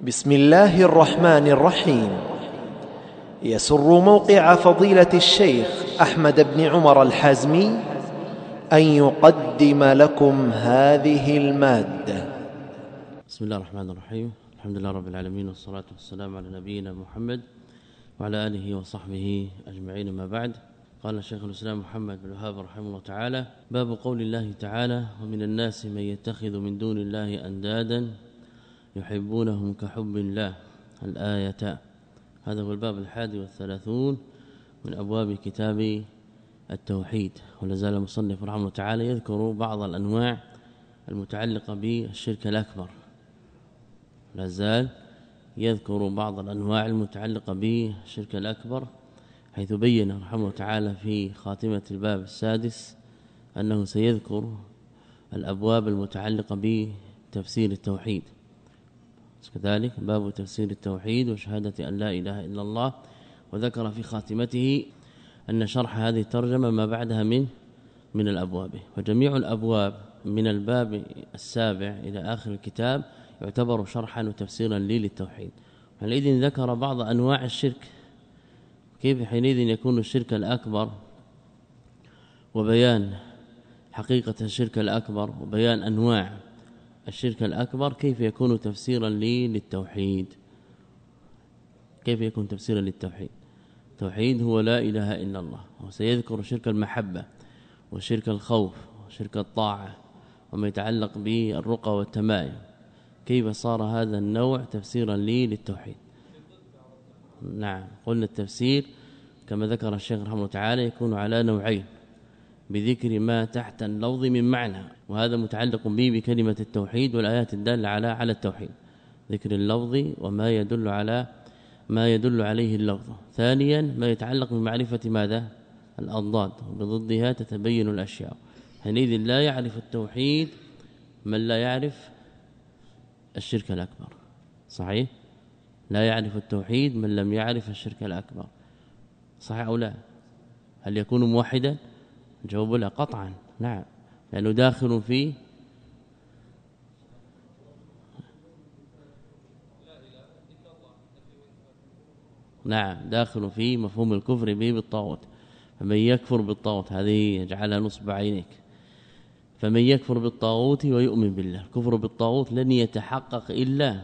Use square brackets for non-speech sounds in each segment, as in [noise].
بسم الله الرحمن الرحيم يسر موقع فضيله الشيخ احمد بن عمر الحازمي ان يقدم لكم هذه الماده بسم الله الرحمن الرحيم الحمد لله رب العالمين والصلاه والسلام على نبينا محمد وعلى اله وصحبه اجمعين ما بعد قال شيخ الاسلام محمد بن وهاب رحمه الله تعالى باب قول الله تعالى ومن الناس من يتخذ من دون الله اندادا يحبونهم كحب الله. الآية هذا هو الباب الحادي والثلاثون من أبواب كتاب التوحيد. ولا زال المصنف رحمه الله تعالى يذكر بعض الأنواع المتعلقة بالشرك الأكبر. لا زال يذكر بعض الأنواع المتعلقة بالشرك الأكبر حيث بين رحمه الله تعالى في خاتمة الباب السادس أنه سيذكر الأبواب المتعلقة بتفسير التوحيد. كذلك باب تفسير التوحيد وشهادة أن لا إله إلا الله. وذكر في خاتمته أن شرح هذه الترجمة ما بعدها من من الأبواب. وجميع الأبواب من الباب السابع إلى آخر الكتاب يعتبر شرحا وتفسيرا لي للتوحيد. حينئذ ذكر بعض أنواع الشرك. كيف حينئذ يكون الشرك الأكبر؟ وبيان حقيقة الشرك الأكبر وبيان أنواع الشرك الأكبر كيف يكون تفسيرا لي للتوحيد؟ كيف يكون تفسيرا للتوحيد؟ التوحيد هو لا إله إلا الله وسيذكر شرك المحبة وشرك الخوف وشرك الطاعة وما يتعلق بالرقى والتمائم كيف صار هذا النوع تفسيرا لي للتوحيد؟ نعم قلنا التفسير كما ذكر الشيخ رحمه الله تعالى يكون على نوعين. بذكر ما تحت اللفظ من معنى وهذا متعلق به بكلمة التوحيد والآيات الدالة على على التوحيد. ذكر اللفظ وما يدل على ما يدل عليه اللفظ ثانيا ما يتعلق بمعرفة ماذا؟ الأضداد وبضدها تتبين الأشياء. حينئذ لا يعرف التوحيد من لا يعرف الشرك الأكبر. صحيح؟ لا يعرف التوحيد من لم يعرف الشرك الأكبر. صحيح أو لا؟ هل يكون موحدا؟ الجواب لا قطعا نعم. لأنه داخل في نعم داخل في مفهوم الكفر به بالطاغوت. فمن يكفر بالطاغوت هذه يجعلها نصب عينيك. فمن يكفر بالطاغوت ويؤمن بالله. الكفر بالطاغوت لن يتحقق إلا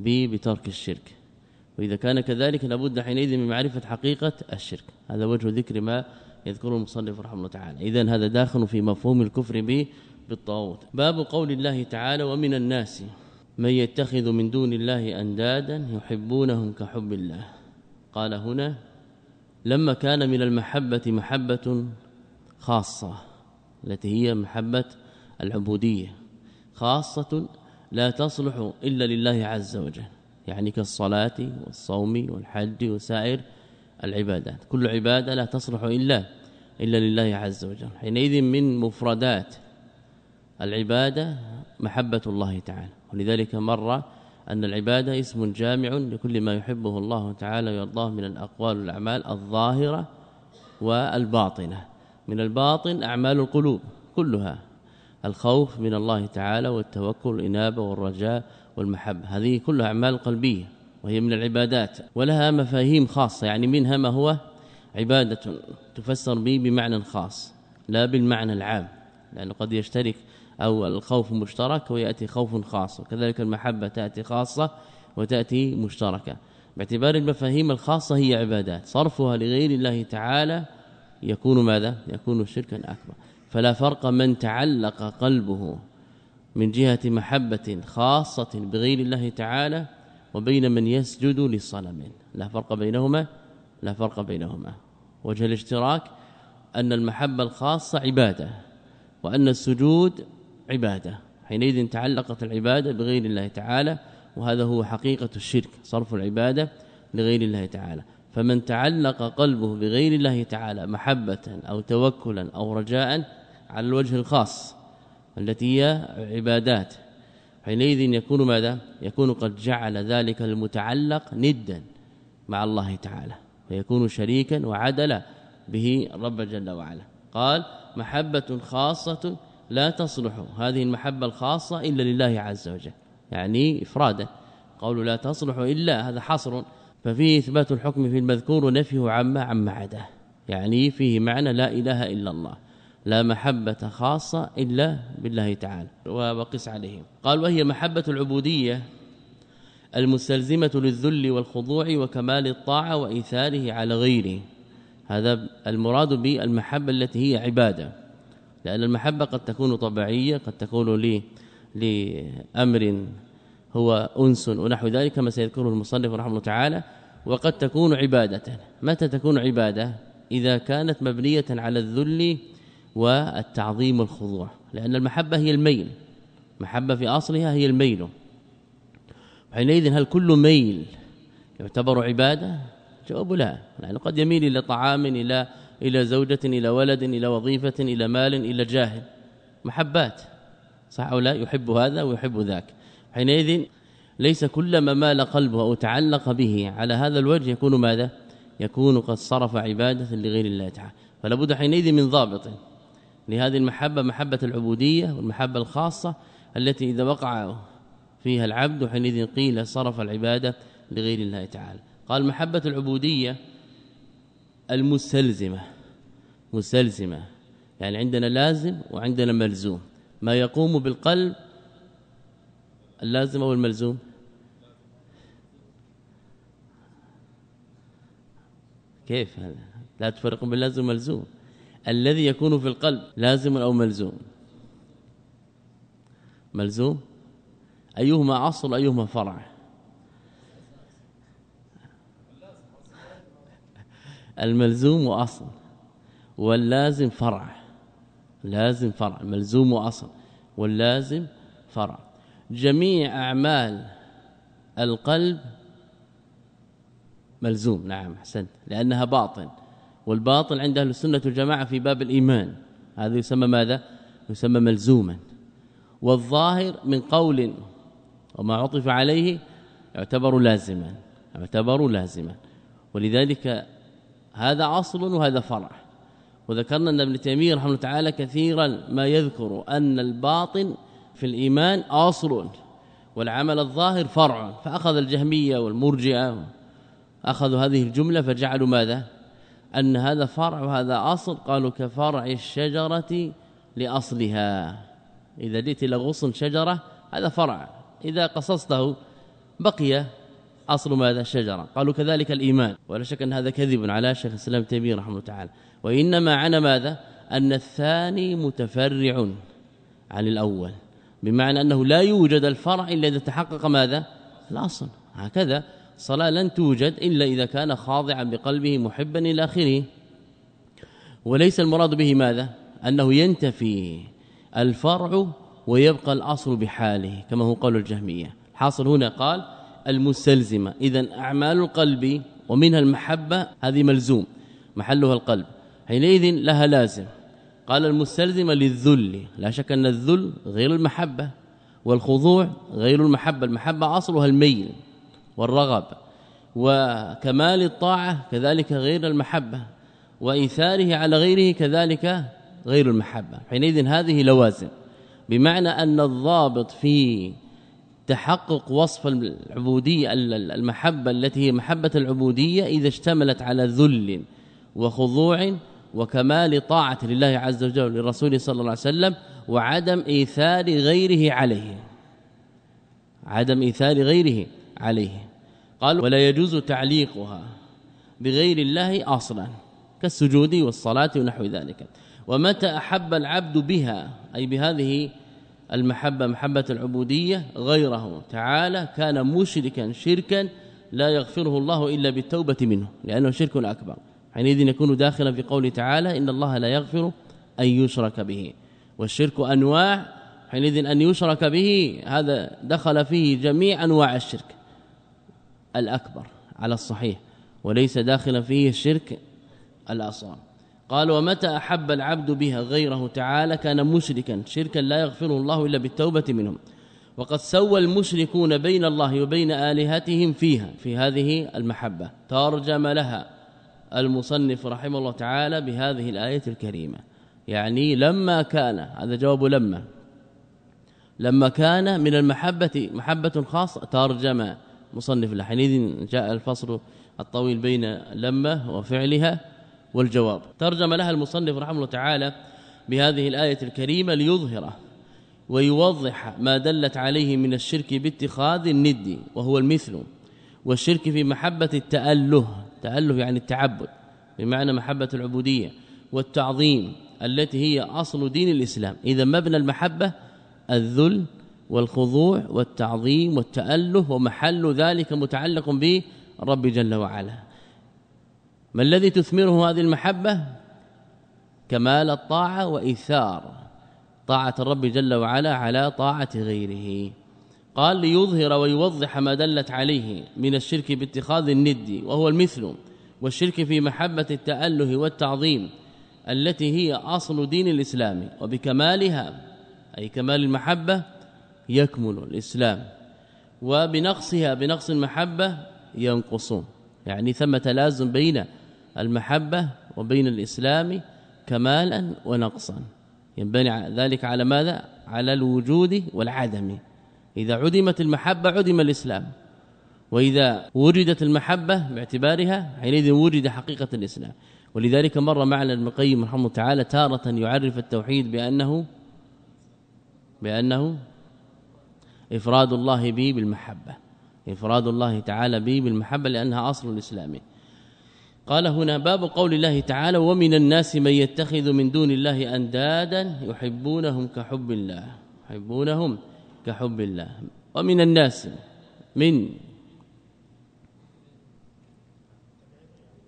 بترك الشرك. وإذا كان كذلك لابد حينئذ من معرفة حقيقة الشرك. هذا وجه ذكر ما يذكره المصنف رحمه الله تعالى. اذا هذا داخل في مفهوم الكفر به بالطاغوت. باب قول الله تعالى ومن الناس من يتخذ من دون الله أندادا يحبونهم كحب الله. قال هنا لما كان من المحبة محبة خاصة التي هي محبة العبودية خاصة لا تصلح إلا لله عز وجل يعني كالصلاة والصوم والحج وسائر العبادات. كل عبادة لا تصلح إلا إلا لله عز وجل. حينئذ من مفردات العبادة محبة الله تعالى. ولذلك مر أن العبادة اسم جامع لكل ما يحبه الله تعالى ويرضاه من الأقوال والأعمال الظاهرة والباطنة. من الباطن أعمال القلوب كلها. الخوف من الله تعالى والتوكل والإنابة والرجاء والمحبة. هذه كلها أعمال قلبية. وهي من العبادات ولها مفاهيم خاصة يعني منها ما هو عبادة تفسر به بمعنى خاص لا بالمعنى العام لأنه قد يشترك أو الخوف مشترك ويأتي خوف خاص وكذلك المحبة تأتي خاصة وتأتي مشتركة. باعتبار المفاهيم الخاصة هي عبادات صرفها لغير الله تعالى يكون ماذا؟ يكون شركا أكبر. فلا فرق من تعلق قلبه من جهة محبة خاصة بغير الله تعالى وبين من يسجد للصنم لا فرق بينهما لا فرق بينهما. وجه الاشتراك أن المحبة الخاصة عبادة وأن السجود عبادة. حينئذ تعلقت العبادة بغير الله تعالى وهذا هو حقيقة الشرك صرف العبادة لغير الله تعالى. فمن تعلق قلبه بغير الله تعالى محبة أو توكلا أو رجاء على الوجه الخاص التي هي عبادات. حينئذ يكون ماذا؟ يكون قد جعل ذلك المتعلق ندا مع الله تعالى ويكون شريكا وعدلا به رب جل وعلا. قال محبة خاصة لا تصلح. هذه المحبة الخاصة إلا لله عز وجل يعني افرادا قول لا تصلح إلا هذا حصر ففيه إثبات الحكم في المذكور ونفيه عما عما عداه يعني فيه معنى لا إله إلا الله. لا محبة خاصة إلا بالله تعالى. وقس عليهم. قال وهي محبة العبودية المستلزمة للذل والخضوع وكمال الطاعة وإيثاره على غيره. هذا المراد بالمحبة التي هي عبادة. لأن المحبة قد تكون طبيعية قد تكون لي لأمر هو أنس ونحو ذلك كما سيذكره المصنف رحمه الله تعالى. وقد تكون عبادة. متى تكون عبادة؟ إذا كانت مبنية على الذل والتعظيم والخضوع لأن المحبة هي الميل محبة في أصلها هي الميل. حينئذ هل كل ميل يعتبر عبادة؟ جواب لا لأنه قد يميل إلى طعام إلى إلى زوجة إلى ولد إلى وظيفة إلى مال إلى جاه. محبات صح أو لا؟ يحب هذا ويحب ذاك. حينئذ ليس كلما مال قلبه أو تعلق به على هذا الوجه يكون ماذا؟ يكون قد صرف عبادة لغير الله تعالى. فلا بد حينئذ من ضابط. لهذه المحبة محبة العبودية والمحبة الخاصة التي إذا وقع فيها العبد حينئذ قيل صرف العبادة لغير الله تعالى. قال محبة العبودية المستلزمة مستلزمة. يعني عندنا لازم وعندنا ملزوم. ما يقوم بالقلب اللازم أو الملزوم؟ كيف هذا؟ لا تفرق بين لازم وملزوم. الذي يكون في القلب لازم أو ملزوم؟ ملزوم؟ أيهما اصل ايهما فرع؟ الملزوم وأصل واللازم فرع. لازم فرع ملزوم وأصل واللازم فرع. جميع أعمال القلب ملزوم. نعم أحسنت لأنها باطن. والباطل عند أهل السنة والجماعة في باب الإيمان. هذا يسمى ماذا؟ يسمى ملزوما. والظاهر من قول وما عطف عليه يعتبر لازما. يعتبر لازما. ولذلك هذا أصل وهذا فرع. وذكرنا أن ابن تيمية رحمه الله تعالى كثيرا ما يذكر أن الباطن في الإيمان أصل والعمل الظاهر فرع. فأخذ الجهمية والمرجئة أخذوا هذه الجملة فجعلوا ماذا؟ أن هذا فرع وهذا أصل. قالوا كفرع الشجرة لأصلها. إذا جئت إلى غصن شجرة هذا فرع. إذا قصصته بقي أصل ماذا؟ الشجره قالوا كذلك الإيمان. ولا شك أن هذا كذب على شيخ الإسلام تيمية رحمه الله تعالى. وإنما عن ماذا؟ أن الثاني متفرع عن الأول. بمعنى أنه لا يوجد الفرع إلا إذا تحقق ماذا؟ الأصل. هكذا صلاة لن توجد إلا إذا كان خاضعا بقلبه محبا إلى آخره. وليس المراد به ماذا؟ أنه ينتفي الفرع ويبقى الأصل بحاله كما هو قول الجهمية. حاصل هنا قال المستلزمة. اذا أعمال القلب ومنها المحبة هذه ملزوم محلها القلب. حينئذ لها لازم. قال المستلزمة للذل. لا شك أن الذل غير المحبة والخضوع غير المحبة. المحبة أصلها الميل. والرغب وكمال الطاعة كذلك غير المحبة وإيثاره على غيره كذلك غير المحبة. حينئذ هذه لوازم بمعنى أن الضابط في تحقق وصف العبودية المحبة التي هي محبة العبودية إذا اشتملت على ذل وخضوع وكمال طاعة لله عز وجل للرسول صلى الله عليه وسلم وعدم إيثار غيره عليه. عدم إيثار غيره عليه. قال ولا يجوز تعليقها بغير الله أصلا كالسجود والصلاة ونحو ذلك. ومتى أحب العبد بها؟ أي بهذه المحبة محبة العبودية غيره. تعالى كان مشركا شركا لا يغفره الله إلا بالتوبة منه لأنه شرك أكبر. حينئذ يكون داخلا في قوله تعالى إن الله لا يغفر أن يشرك به. والشرك أنواع حينئذ أن يشرك به هذا دخل فيه جميع أنواع الشرك. الأكبر على الصحيح وليس داخلا فيه الشرك الأصغر. قال ومتى أحب العبد بها غيره تعالى كان مشركا شركا لا يغفره الله إلا بالتوبة منهم. وقد سوى المشركون بين الله وبين آلهتهم فيها في هذه المحبة. ترجم لها المصنف رحمه الله تعالى بهذه الآية الكريمة. يعني لما كان هذا جواب لما لما كان من المحبة محبة خاصة ترجم مصنف له جاء الفصل الطويل بين لمة وفعلها والجواب. ترجم لها المصنف رحمه الله تعالى بهذه الآية الكريمة ليظهره ويوضح ما دلت عليه من الشرك باتخاذ الند وهو المثل والشرك في محبة التأله. تأله يعني التعبد بمعنى محبة العبودية والتعظيم التي هي أصل دين الإسلام. إذا مبنى المحبة الذل والخضوع والتعظيم والتأله ومحل ذلك متعلق بالرب جل وعلا. ما الذي تثمره هذه المحبة؟ كمال الطاعة وإيثار طاعة الرب جل وعلا على طاعة غيره. قال ليظهر ويوضح ما دلت عليه من الشرك باتخاذ الند وهو المثل والشرك في محبة التأله والتعظيم التي هي أصل دين الإسلام وبكمالها أي كمال المحبة يكمل الإسلام وبنقصها بنقص المحبة ينقص يعني ثم تلازم بين المحبة وبين الإسلام كمالا ونقصا. ينبني ذلك على ماذا؟ على الوجود والعدم. إذا عدمت المحبة عدم الإسلام. وإذا وجدت المحبة باعتبارها حينئذ وجد حقيقة الإسلام. ولذلك مر معنا ابن القيم رحمه تعالى تارة يعرف التوحيد بأنه بأنه إفراد الله به بالمحبة إفراد الله تعالى به بالمحبة لأنها أصل الإسلام قال هنا باب قول الله تعالى ومن الناس من يتخذ من دون الله أندادا يحبونهم كحب الله يحبونهم كحب الله. ومن الناس من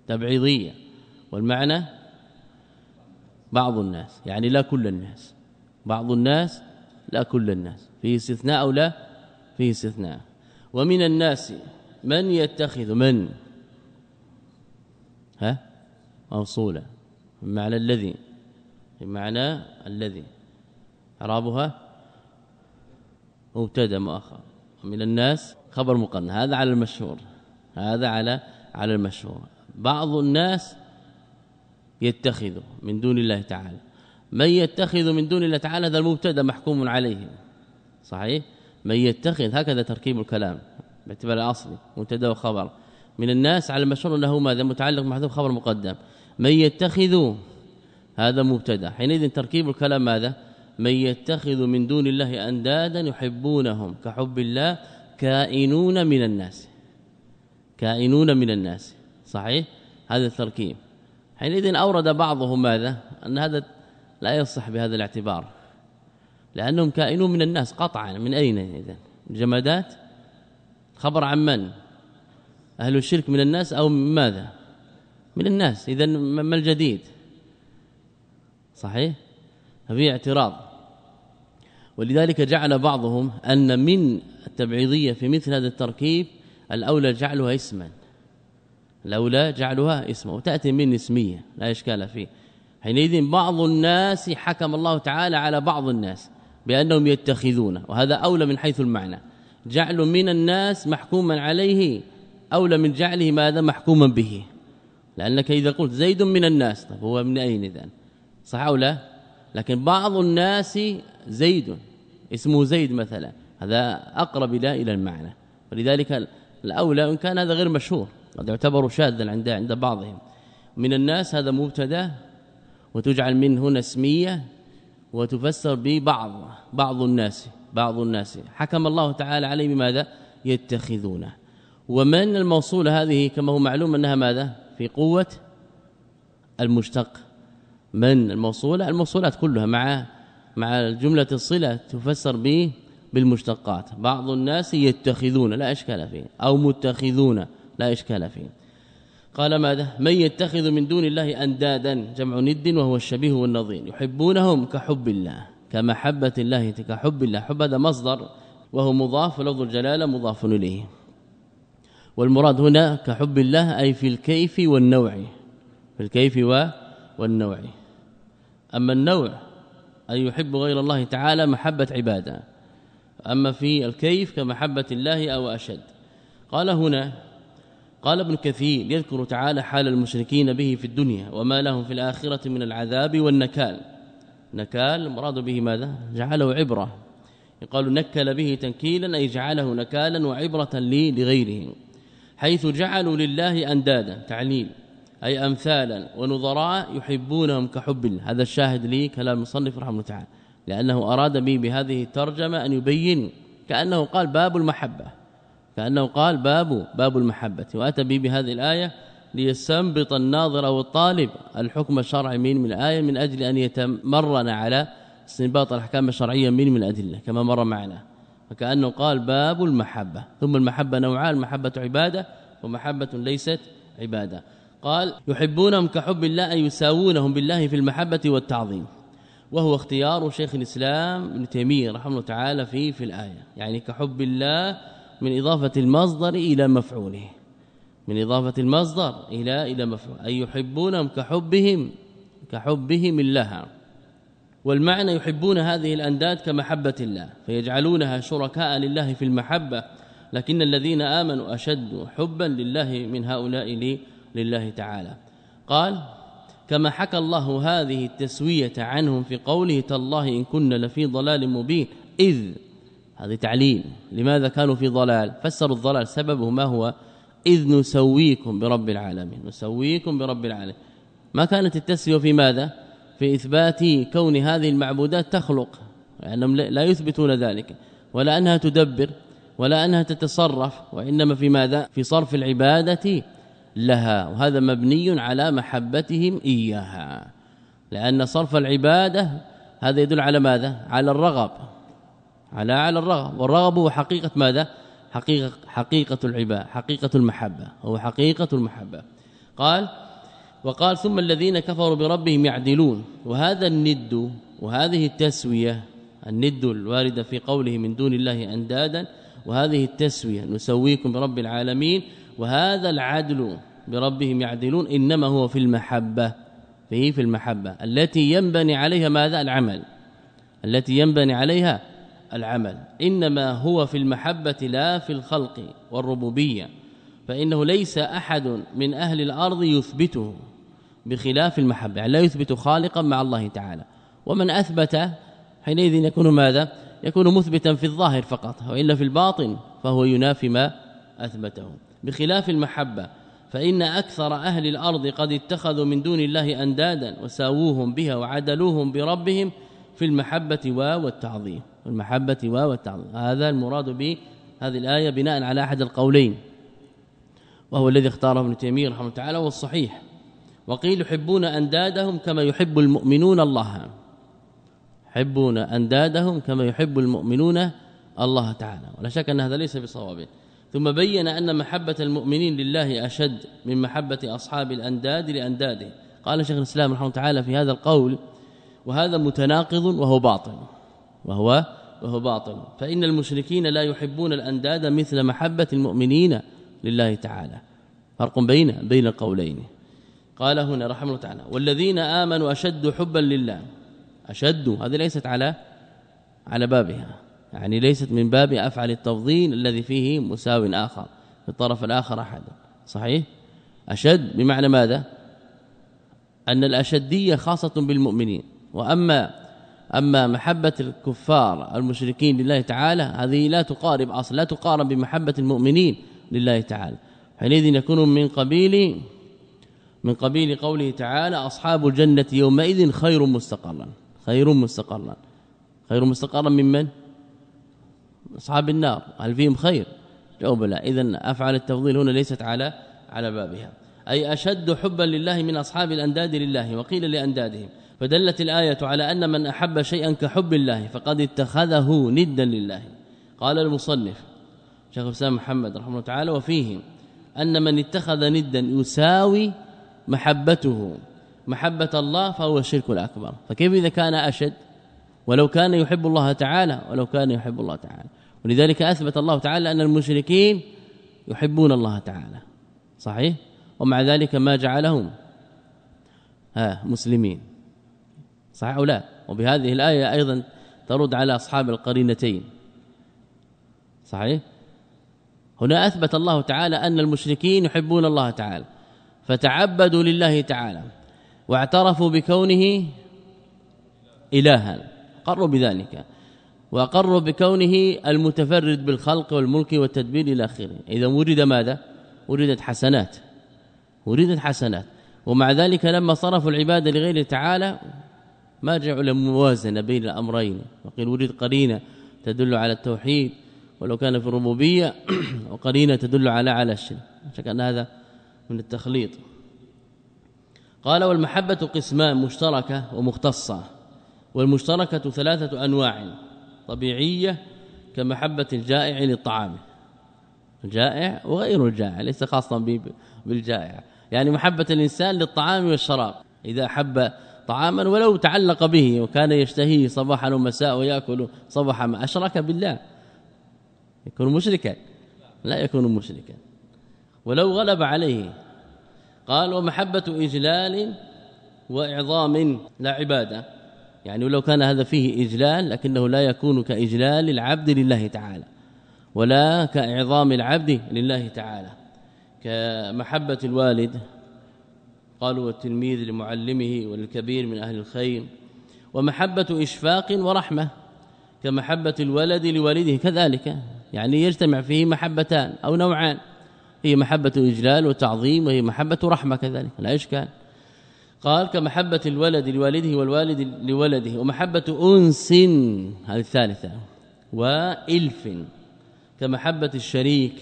تبعيضية والمعنى بعض الناس يعني لا كل الناس بعض الناس لا كل الناس. فيه استثناء أو لا؟ فيه استثناء. ومن الناس من يتخذ من؟ ها؟ موصولة. بمعنى الذي. بمعنى الذي. إعرابها؟ مبتدأ مؤخر. من الناس خبر مقنن. هذا على المشهور. هذا على على المشهور. بعض الناس يتخذ من دون الله تعالى. من يتخذ من دون الله تعالى هذا المبتدأ محكوم عليه. صحيح؟ من يتخذ هكذا تركيب الكلام باعتبار الاصلي مبتدا وخبر. من الناس على المشهور أنه ماذا؟ متعلق محذوف خبر مقدم. من يتخذ هذا مبتدأ. حينئذ تركيب الكلام ماذا؟ من يتخذ من دون الله أندادا يحبونهم كحب الله كائنون من الناس. كائنون من الناس. صحيح؟ هذا التركيب. حينئذ أورد بعضهم ماذا؟ أن هذا لا يصح بهذا الاعتبار. لأنهم كائنون من الناس قطعا. من أين اذا الجمادات خبر عن من؟ أهل الشرك من الناس أو من ماذا؟ من الناس. اذا ما الجديد؟ صحيح؟ هذه اعتراض. ولذلك جعل بعضهم أن من التبعيضية في مثل هذا التركيب الأولى جعلها اسما. الأولى جعلها اسما. وتأتي من اسمية لا إشكال فيه. حينئذ بعض الناس حكم الله تعالى على بعض الناس. بأنهم يتخذون وهذا أولى من حيث المعنى. جعل من الناس محكوما عليه أولى من جعله ماذا؟ محكوما به. لأنك إذا قلت زيد من الناس طب هو من أين اذا صح أو لا؟ لكن بعض الناس زيد اسمه زيد مثلا هذا أقرب إلى المعنى. ولذلك الأولى إن كان هذا غير مشهور قد يعتبر شاذا عند عند بعضهم. من الناس هذا مبتدأ وتجعل من هنا اسمية وتفسر ببعض بعض الناس بعض الناس. حكم الله تعالى عليه بماذا؟ يتخذونه. ومن الموصوله هذه كما هو معلوم أنها ماذا؟ في قوة المشتق. من الموصوله الموصولات كلها مع مع جملة الصلة تفسر به بالمشتقات. بعض الناس يتخذون لا إشكال فيه. أو متخذون لا إشكال فيه. قال ماذا؟ من يتخذ من دون الله أندادا جمع ند وهو الشبيه والنظير. يحبونهم كحب الله كمحبة الله كحب الله. حب هذا مصدر وهو مضاف ولفظ الجلالة مضاف إليه. والمراد هنا كحب الله أي في الكيف والنوع في الكيف والنوع. أما النوع أي يحب غير الله تعالى محبة عبادة. أما في الكيف كمحبة الله أو أشد. قال هنا قال ابن كثير يذكر تعالى حال المشركين به في الدنيا وما لهم في الآخرة من العذاب والنكال. نكال المراد به ماذا؟ جعله عبرة. يقال نكل به تنكيلا أي جعله نكالا وعبرة لي لغيره حيث جعلوا لله أندادا تعليل أي أمثالا ونظراء يحبونهم كحب الله. هذا الشاهد لي كلام المصنف رحمه الله تعالى لأنه أراد به بهذه الترجمة أن يبين كأنه قال باب المحبة. كأنه قال باب باب المحبة. وأتى به بهذه الآية ليستنبط الناظر أو الطالب الحكم الشرعي من من الآية من أجل أن يتمرن على استنباط الأحكام الشرعية من من الأدلة كما مر معنا. فكأنه قال باب المحبة. ثم المحبة نوعان المحبه عبادة ومحبة ليست عبادة. قال يحبونهم كحب الله أن يساوونهم بالله في المحبة والتعظيم. وهو اختيار شيخ الإسلام ابن تيمية رحمه الله تعالى في في الآية. يعني كحب الله من إضافة المصدر إلى مفعوله. من إضافة المصدر إلى إلى مفعول. أي يحبونهم كحبهم كحبهم الله. والمعنى يحبون هذه الأنداد كمحبة الله فيجعلونها شركاء لله في المحبة. لكن الذين آمنوا أشد حبا لله من هؤلاء لله تعالى. قال كما حكى الله هذه التسوية عنهم في قوله تالله إن كنا لفي ضلال مبين إذ هذه تعليل. لماذا كانوا في ضلال؟ فسروا الضلال سببه ما هو؟ إذ نسويكم برب العالمين. نسويكم برب العالمين. ما كانت التسوية في ماذا؟ في إثبات كون هذه المعبودات تخلق لأنهم لا يثبتون ذلك. ولا أنها تدبر ولا أنها تتصرف وإنما في ماذا؟ في صرف العبادة لها. وهذا مبني على محبتهم إياها. لأن صرف العبادة هذا يدل على ماذا؟ على الرغب. على على الرغب. والرغب هو حقيقة ماذا؟ حقيقة حقيقة العبادة حقيقة المحبة. هو حقيقة المحبة. قال وقال ثم الذين كفروا بربهم يعدلون وهذا الند وهذه التسوية الند الواردة في قوله من دون الله أندادا وهذه التسوية نسويكم برب العالمين وهذا العدل بربهم يعدلون إنما هو في المحبة. فيه في المحبة. التي ينبني عليها ماذا؟ العمل. التي ينبني عليها العمل. إنما هو في المحبة لا في الخلق والربوبية فإنه ليس أحد من أهل الأرض يثبته بخلاف المحبة يعني لا يثبت خالقا مع الله تعالى. ومن أثبت حينئذ يكون ماذا؟ يكون مثبتا في الظاهر فقط وإلا في الباطن فهو ينافي ما أثبته. بخلاف المحبة فإن أكثر أهل الأرض قد اتخذوا من دون الله أندادا وساووهم بها وعدلوهم بربهم في المحبة والتعظيم. المحبة والتعظيم. هذا المراد به هذه الآية بناء على أحد القولين وهو الذي اختاره ابن تيمية رحمه الله تعالى والصحيح وقيل يحبون أندادهم كما يحب المؤمنون الله. يحبون أندادهم كما يحب المؤمنون الله تعالى. ولا شك أن هذا ليس بصواب. ثم بين أن محبة المؤمنين لله أشد من محبة أصحاب الأنداد لأنداده. قال شيخ الإسلام رحمه تعالى في هذا القول وهذا متناقض وهو باطل. وهو وهو باطل. فإن المشركين لا يحبون الأنداد مثل محبة المؤمنين لله تعالى. فرق بين بين القولين. قال هنا رحمه الله تعالى والذين آمنوا أشد حبا لله. أشد هذه ليست على على بابها. يعني ليست من باب أفعل التفضيل الذي فيه مساو آخر في الطرف الآخر أحد. صحيح؟ أشد بمعنى ماذا؟ أن الأشدية خاصة بالمؤمنين. وأما أما محبة الكفار المشركين لله تعالى هذه لا تقارب أصلا لا تقارب بمحبة المؤمنين لله تعالى. حينئذ يكون من قبيل من قبيل قوله تعالى أصحاب الجنة يومئذ خير مستقرا. خير مستقرا. خير مستقرا ممن أصحاب النار. هل فيهم خير؟ جواب لا. اذا أفعل التفضيل هنا ليست على على بابها. أي أشد حبا لله من أصحاب الأنداد لله وقيل لأندادهم. فدلت الآية على أن من أحب شيئا كحب الله فقد اتخذه ندا لله. قال المصنف شيخ الإسلام محمد رحمه الله تعالى وفيه أن من اتخذ ندا يساوي محبته محبة الله فهو الشرك الأكبر. فكيف إذا كان أشد؟ ولو كان يحب الله تعالى ولو كان يحب الله تعالى. ولذلك أثبت الله تعالى أن المشركين يحبون الله تعالى. صحيح؟ ومع ذلك ما جعلهم ها مسلمين. صحيح أو لا؟ وبهذه الآية أيضا ترد على أصحاب القرينتين. صحيح؟ هنا أثبت الله تعالى أن المشركين يحبون الله تعالى فتعبدوا لله تعالى واعترفوا بكونه الها. قروا بذلك. واقر بكونه المتفرد بالخلق والملك والتدبير إلى آخره. إذا ورد ماذا؟ وردت حسنات. وردت حسنات. ومع ذلك لما صرفوا العبادة لغير تعالى ما جعلوا الموازنه بين الأمرين. وقيل ورد قرينة تدل على التوحيد ولو كان في الربوبية [clears throat] وقرينة تدل على على الشرك شك أن هذا من التخليط. قال والمحبة قسمان مشتركة ومختصة والمشتركة ثلاثة أنواع طبيعية كمحبة الجائع للطعام. الجائع وغير الجائع ليس خاصا بالجائع. يعني محبة الإنسان للطعام والشراب. إذا حب طعاما ولو تعلق به وكان يشتهيه صباحا ومساء ويأكل صباحا ما أشرك بالله. يكون مشركا. لا يكون مشركا. ولو غلب عليه. قال ومحبة إجلال وإعظام لا عبادة. يعني ولو كان هذا فيه إجلال لكنه لا يكون كإجلال العبد لله تعالى. ولا كإعظام العبد لله تعالى. كمحبة الوالد قالوا التلميذ لمعلمه والكبير من أهل الخير ومحبة إشفاق ورحمة كمحبة الولد لوالده كذلك يعني يجتمع فيه محبتان أو نوعان هي محبة اجلال وتعظيم وهي محبة رحمة كذلك لا إشكال. قال كمحبة الولد لوالده والوالد لولده ومحبة أنس هذه الثالثة وإلف كمحبة الشريك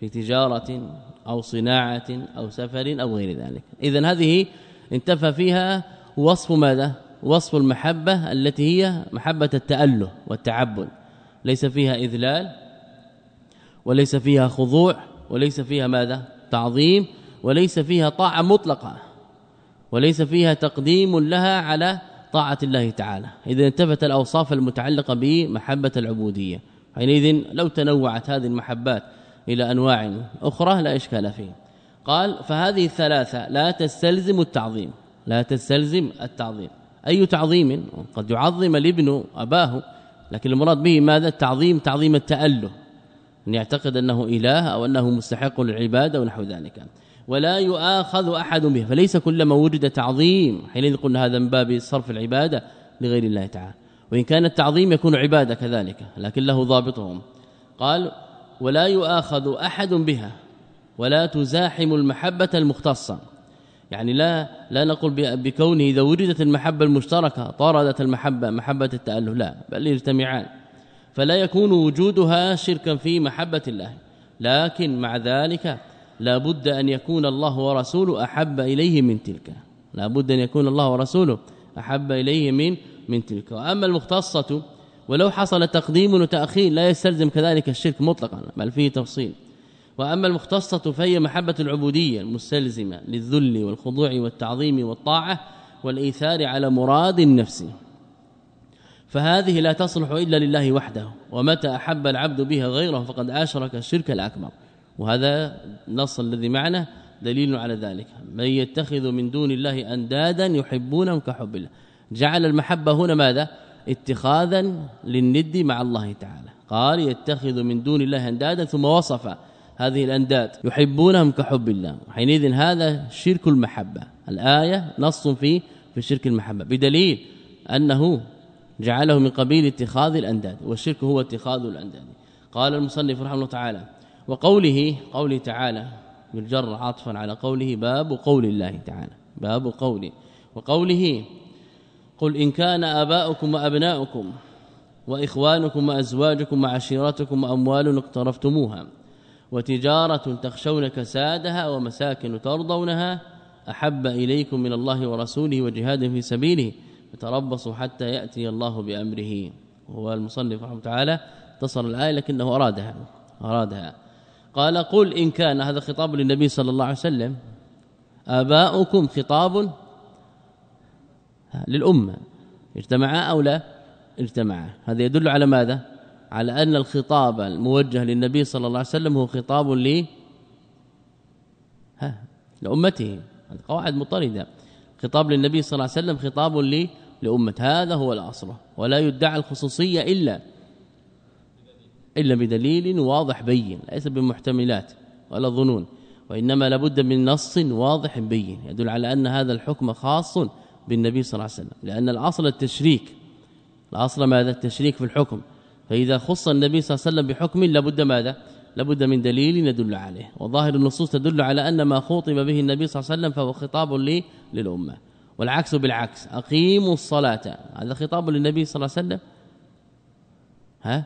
في تجارة أو صناعة أو سفر أو غير ذلك. اذا هذه انتفى فيها وصف ماذا؟ وصف المحبة التي هي محبة التأله والتعبد. ليس فيها إذلال وليس فيها خضوع وليس فيها ماذا؟ تعظيم وليس فيها طاعة مطلقة وليس فيها تقديم لها على طاعة الله تعالى. اذا انتفت الأوصاف المتعلقة بمحبة العبودية. حينئذ لو تنوعت هذه المحبات إلى أنواع أخرى لا إشكال فيه. قال فهذه الثلاثة لا تستلزم التعظيم. لا تستلزم التعظيم. أي تعظيم؟ قد يعظم الابن أباه لكن المراد به ماذا؟ التعظيم تعظيم التاله. ان يعتقد أنه إله أو أنه مستحق للعبادة ونحو ذلك. ولا يؤاخذ أحد به فليس كلما وجد تعظيم. حينئذ قلنا هذا من باب صرف العبادة لغير الله تعالى. وإن كان التعظيم يكون عبادة كذلك لكن له ضابطهم. قال ولا يؤاخذ أحد بها ولا تزاحم المحبة المختصة. يعني لا لا نقول بكونه إذا وجدت المحبة المشتركة طردت المحبة محبة التأله لا بل يجتمعان. فلا يكون وجودها شركا في محبة الله. لكن مع ذلك لا بد أن يكون الله ورسوله أحب إليه من تلك. لا بد أن يكون الله ورسوله أحب إليه من من تلك. وأما المختصة ولو حصل تقديم وتأخير لا يستلزم كذلك الشرك مطلقا بل فيه تفصيل. وأما المختصة فهي محبة العبودية المستلزمة للذل والخضوع والتعظيم والطاعة والإيثار على مراد النفس. فهذه لا تصلح إلا لله وحده ومتى أحب العبد بها غيره فقد أشرك الشرك الأكبر. وهذا النص الذي معنا دليل على ذلك. من يتخذ من دون الله أندادا يحبونهم كحب الله. جعل المحبة هنا ماذا؟ اتخاذا للند مع الله تعالى. قال يتخذ من دون الله أندادا ثم وصف هذه الأنداد. يحبونهم كحب الله. حينئذ هذا شرك المحبة. الآية نص في في شرك المحبة. بدليل أنه جعله من قبيل اتخاذ الأنداد والشرك هو اتخاذ الأنداد. قال المصنف رحمه الله تعالى وقوله قوله تعالى بالجر عاطفا على قوله باب قول الله تعالى. باب قوله. وقوله قل إن كان آباؤكم وأبناؤكم وإخوانكم وأزواجكم وعشيرتكم وأموال اقترفتموها وتجارة تخشون كسادها ومساكن ترضونها أحب إليكم من الله ورسوله وجهاد في سبيله فتربصوا حتى يأتي الله بأمره. هو المصنف رحمه تعالى اتصل الآية لكنه أرادها أرادها. قال قل إن كان هذا خطاب للنبي صلى الله عليه وسلم. آباؤكم خطاب للأمة. اجتمعا أو لا؟ اجتمعا هذا يدل على ماذا؟ على أن الخطاب الموجه للنبي صلى الله عليه وسلم هو خطاب ل ها لأمته. قواعد مطرده خطاب للنبي صلى الله عليه وسلم خطاب ل لأمة. هذا هو الأصل. ولا يدعى الخصوصية إلا إلا بدليل واضح بين ليس بمحتملات ولا ظنون. وإنما لابد من نص واضح بين. يدل على أن هذا الحكم خاص بالنبي صلى الله عليه وسلم. لأن الاصل التشريك الاصل ماذا؟ التشريك في الحكم. فإذا خص النبي صلى الله عليه وسلم بحكم لابد ماذا؟ لابد من دليل يدل عليه. وظاهر النصوص تدل على أن ما خوطب به النبي صلى الله عليه وسلم فهو خطاب لي للأمة. والعكس بالعكس أقيموا الصلاة. هذا خطاب للنبي صلى الله عليه وسلم؟ ها؟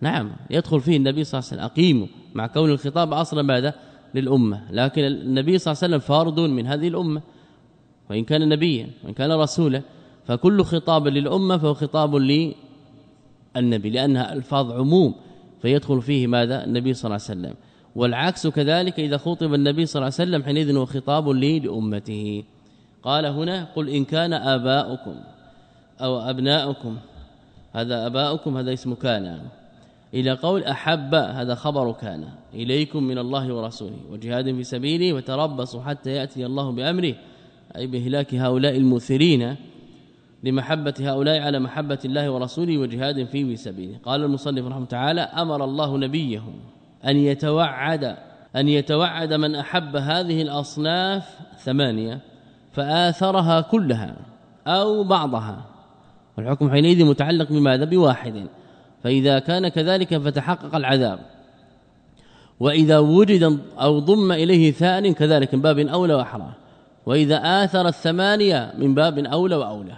نعم يدخل فيه النبي صلى الله عليه وسلم. أقيموا. مع كون الخطاب أصلا ماذا؟ للأمة. لكن النبي صلى الله عليه وسلم فرد من هذه الأمة. وإن كان نبيا وإن كان رسولا فكل خطاب للأمة فهو خطاب للنبي لأنها ألفاظ عموم فيدخل فيه ماذا؟ النبي صلى الله عليه وسلم. والعكس كذلك إذا خطب النبي صلى الله عليه وسلم حينئذ هو خطاب لي لامته قال هنا قل إن كان آباؤكم أو أبناؤكم. هذا آباؤكم هذا اسم كان. إلى قول أحب هذا خبر كان. إليكم من الله ورسوله وجهاد في سبيله وتربصوا حتى يأتي الله بأمره. أي بهلاك هؤلاء المثيرين لمحبة هؤلاء على محبة الله ورسوله وجهاد في سبيله. قال المصنف رحمه تعالى أمر الله نبيه أن يتوعد أن يتوعد من أحب هذه الأصناف ثمانية فآثرها كلها أو بعضها. والحكم حينئذ متعلق بماذا؟ بواحد. فإذا كان كذلك فتحقق العذاب. وإذا وجد أو ضم إليه ثان كذلك باب أولى وأحرى. وإذا آثر الثمانية من باب أولى وأولى.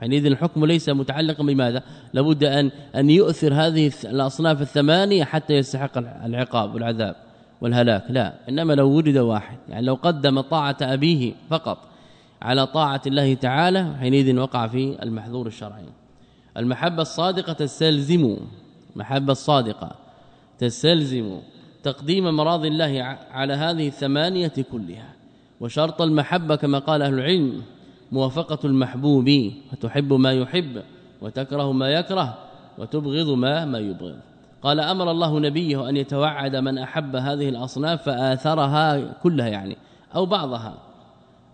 حينئذ الحكم ليس متعلقا بماذا؟ لابد أن أن يؤثر هذه الأصناف الثمانية حتى يستحق العقاب والعذاب والهلاك. لا إنما لو وجد واحد. يعني لو قدم طاعة أبيه فقط على طاعة الله تعالى حينئذ وقع في المحظور الشرعي. المحبة الصادقة تستلزم. محبة الصادقة تستلزم تقديم مراض الله على هذه الثمانية كلها. وشرط المحبة كما قال أهل العلم موافقة المحبوب وتحب ما يحب وتكره ما يكره وتبغض ما ما يبغض. قال أمر الله نبيه أن يتوعد من أحب هذه الأصناف فآثرها كلها يعني أو بعضها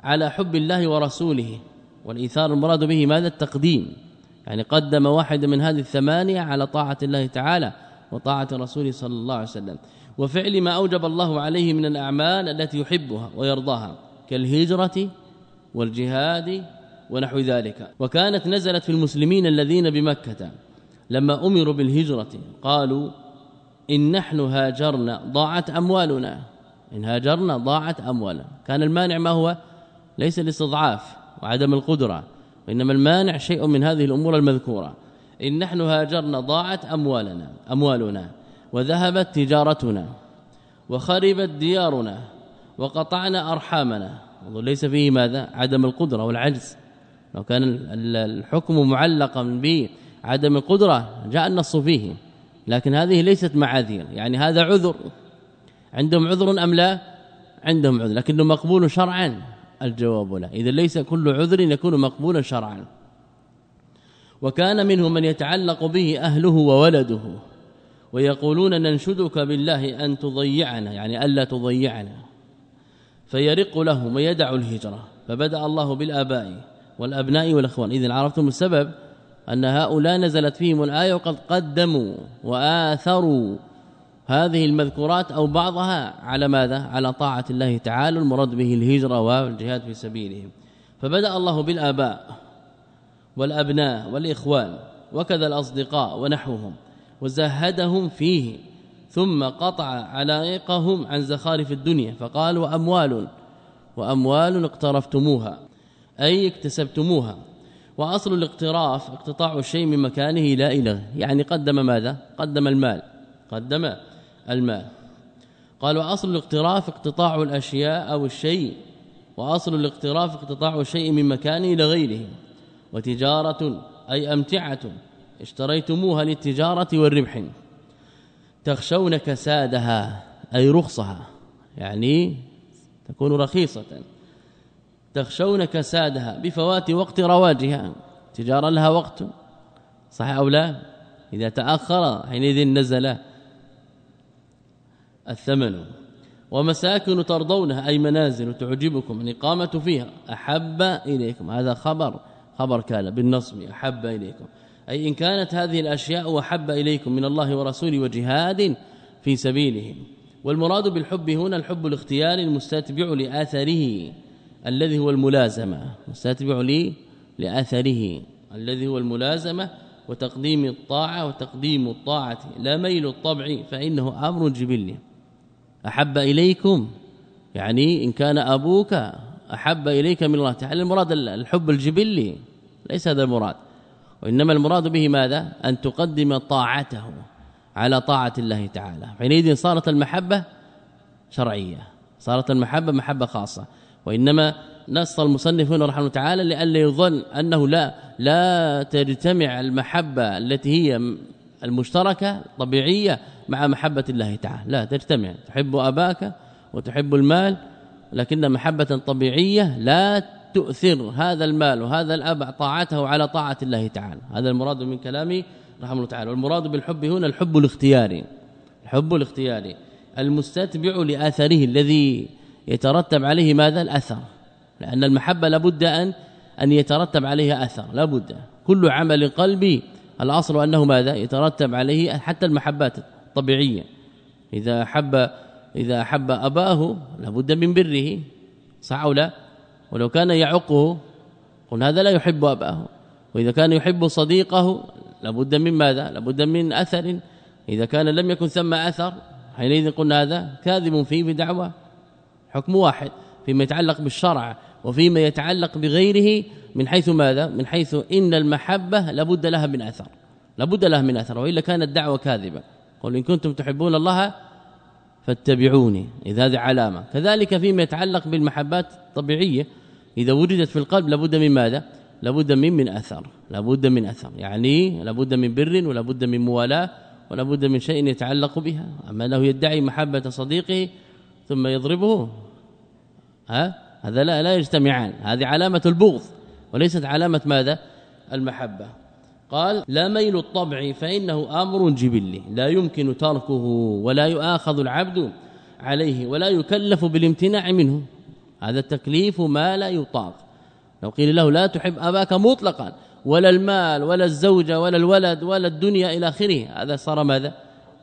على حب الله ورسوله. والإيثار المراد به ماذا؟ التقديم. يعني قدم واحد من هذه الثمانية على طاعة الله تعالى وطاعة رسوله صلى الله عليه وسلم. وفعل ما أوجب الله عليه من الأعمال التي يحبها ويرضاها كالهجرة والجهاد ونحو ذلك. وكانت نزلت في المسلمين الذين بمكة لما أمروا بالهجرة قالوا إن نحن هاجرنا ضاعت أموالنا. إن هاجرنا ضاعت أموالنا. كان المانع ما هو؟ ليس الاستضعاف وعدم القدرة وإنما المانع شيء من هذه الأمور المذكورة. إن نحن هاجرنا ضاعت أموالنا أموالنا. وذهبت تجارتنا وخربت ديارنا وقطعنا أرحامنا. ليس فيه ماذا؟ عدم القدرة والعجز. لو كان الحكم معلقا بعدم القدرة جاء النص فيه. لكن هذه ليست معاذير. يعني هذا عذر. عندهم عذر أم لا؟ عندهم عذر. لكنه مقبول شرعا. الجواب لا. إذا ليس كل عذر يكون مقبولا شرعا. وكان منه من يتعلق به أهله وولده. ويقولون ننشدك بالله أن تضيعنا يعني ألا تضيعنا. فيرق لهم ويدع الهجرة. فبدأ الله بالآباء والأبناء والإخوان. اذا عرفتم السبب أن هؤلاء نزلت فيهم الآية وقد قدموا وآثروا. هذه المذكورات أو بعضها على ماذا؟ على طاعة الله تعالى المراد به الهجرة والجهاد في سبيله فبدأ الله بالآباء والأبناء والإخوان وكذا الأصدقاء ونحوهم. وزهدهم فيه ثم قطع علائقهم عن زخارف الدنيا فقال وأموال وأموال اقترفتموها أي اكتسبتموها وأصل الاقتراف اقتطاع الشيء من مكانه لا إله. يعني قدم ماذا؟ قدم المال قدم المال. قال وأصل الاقتراف اقتطاع الأشياء أو الشيء وأصل الاقتراف اقتطاع الشيء من مكانه إلى غيره وتجارة أي أمتعة اشتريتموها للتجارة والربح. تخشون كسادها أي رخصها يعني تكون رخيصة. تخشون كسادها بفوات وقت رواجها. تجارة لها وقت صح أو لا؟ إذا تأخر حينئذ نزل الثمن. ومساكن ترضونها أي منازل تعجبكم الإقامة فيها أحب إليكم. هذا خبر خبر كان بالنصب أحب إليكم. أي إن كانت هذه الأشياء أحب إليكم من الله ورسوله وجهاد في سبيله والمراد بالحب هنا الحب الاختياري المستتبع لآثره الذي هو الملازمة. مستتبع لي لآثره الذي هو الملازمة وتقديم الطاعة وتقديم الطاعة. لا ميل الطبع فإنه أمر جبلي. أحب إليكم يعني إن كان أبوك أحب إليك من الله. تعالى المراد الحب الجبلي ليس هذا المراد. وإنما المراد به ماذا؟ أن تقدم طاعته على طاعة الله تعالى. حينئذ صارت المحبة شرعية. صارت المحبة محبة خاصة. وإنما نص المصنف هنا رحمه الله تعالى لئلا يظن أنه لا لا تجتمع المحبة التي هي المشتركة طبيعية مع محبة الله تعالى. لا تجتمع. تحب أباك وتحب المال لكن محبة طبيعية لا تؤثر هذا المال وهذا الأب طاعته على طاعة الله تعالى. هذا المراد من كلامي رحمه الله تعالى. والمراد بالحب هنا الحب الاختياري. الحب الاختياري. المستتبع لآثره الذي يترتب عليه ماذا؟ الأثر. لأن المحبة لابد ان أن يترتب عليها أثر. لابد. كل عمل قلبي الأصل أنه ماذا؟ يترتب عليه حتى المحبات الطبيعية. إذا حب إذا أحب أباه لابد من بره. صح أو لا؟ ولو كان يعقه قلنا هذا لا يحب أباه. وإذا كان يحب صديقه لابد من ماذا؟ لابد من أثر. إذا كان لم يكن ثم أثر حينئذ قلنا هذا كاذب فيه بدعوى حكم واحد فيما يتعلق بالشرع وفيما يتعلق بغيره من حيث ماذا؟ من حيث إن المحبة لابد لها من أثر. لابد لها من أثر وإلا كانت دعوة كاذبة. قل إن كنتم تحبون الله فاتبعوني اذا هذه علامة. كذلك فيما يتعلق بالمحبات الطبيعية إذا وجدت في القلب لابد من ماذا؟ لابد من من أثر. لابد من أثر. يعني لابد من بر ولابد من موالاة ولابد من شيء يتعلق بها. أما انه يدعي محبة صديقه ثم يضربه ها؟ هذا لا لا يجتمعان. هذه علامة البغض وليست علامة ماذا؟ المحبة. قال لا ميل الطبع فإنه أمر جبلي. لا يمكن تركه ولا يؤاخذ العبد عليه ولا يكلف بالامتناع منه. هذا التكليف ما لا يطاق. لو قيل له لا تحب أباك مطلقا ولا المال ولا الزوجة ولا الولد ولا الدنيا إلى آخره هذا صار ماذا؟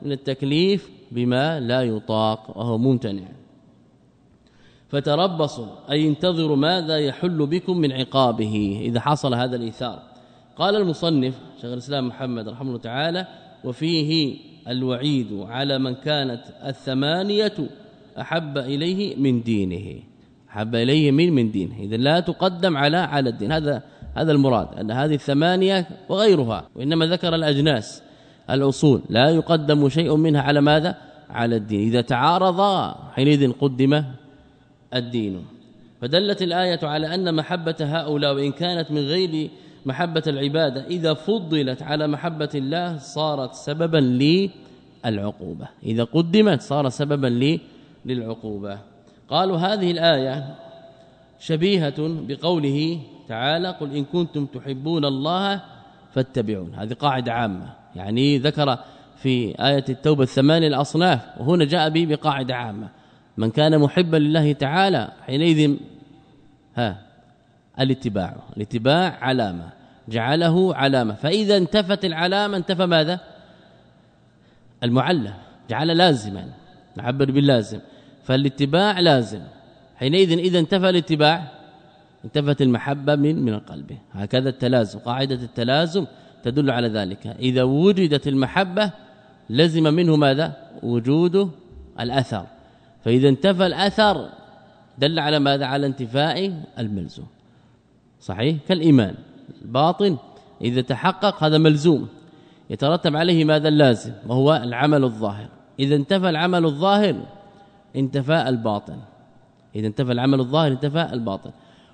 من التكليف بما لا يطاق وهو ممتنع. فتربصوا أي انتظروا ماذا يحل بكم من عقابه إذا حصل هذا الإيثار. قال المصنف شيخ الإسلام محمد رحمه الله تعالى وفيه الوعيد على من كانت الثمانية أحب إليه من دينه. حب اليه من من دينه. إذا لا تقدم على على الدين. هذا هذا المراد أن هذه الثمانية وغيرها وإنما ذكر الأجناس الأصول. لا يقدم شيء منها على ماذا؟ على الدين. إذا تعارضا حينئذ قدم الدين. فدلت الآية على أن محبة هؤلاء وإن كانت من غير محبة العبادة إذا فضلت على محبة الله صارت سببا للعقوبة. إذا قدمت صار سببا للعقوبة. قالوا هذه الآية شبيهة بقوله تعالى قل إن كنتم تحبون الله فاتبعون. هذه قاعدة عامة. يعني ذكر في آية التوبة الثمان الأصناف وهنا جاء به بقاعدة عامة. من كان محبا لله تعالى حينئذ ها الاتباع. الاتباع علامة. جعله علامة. فإذا انتفت العلامة انتفى ماذا؟ المعلم. جعل لازما. نعبر باللازم. فالاتباع لازم. حينئذ إذا انتفى الاتباع انتفت المحبة من من القلب. هكذا التلازم قاعدة التلازم تدل على ذلك. إذا وجدت المحبة لزم منه ماذا؟ وجود الأثر. فإذا انتفى الأثر دل على ماذا؟ على انتفاء الملزوم. صحيح؟ كالإيمان. الباطن إذا تحقق هذا ملزوم. يترتب عليه ماذا؟ اللازم وهو العمل الظاهر. إذا انتفى العمل الظاهر انتفاء الباطن. إذا انتفى العمل الظاهر انتفى الباطن.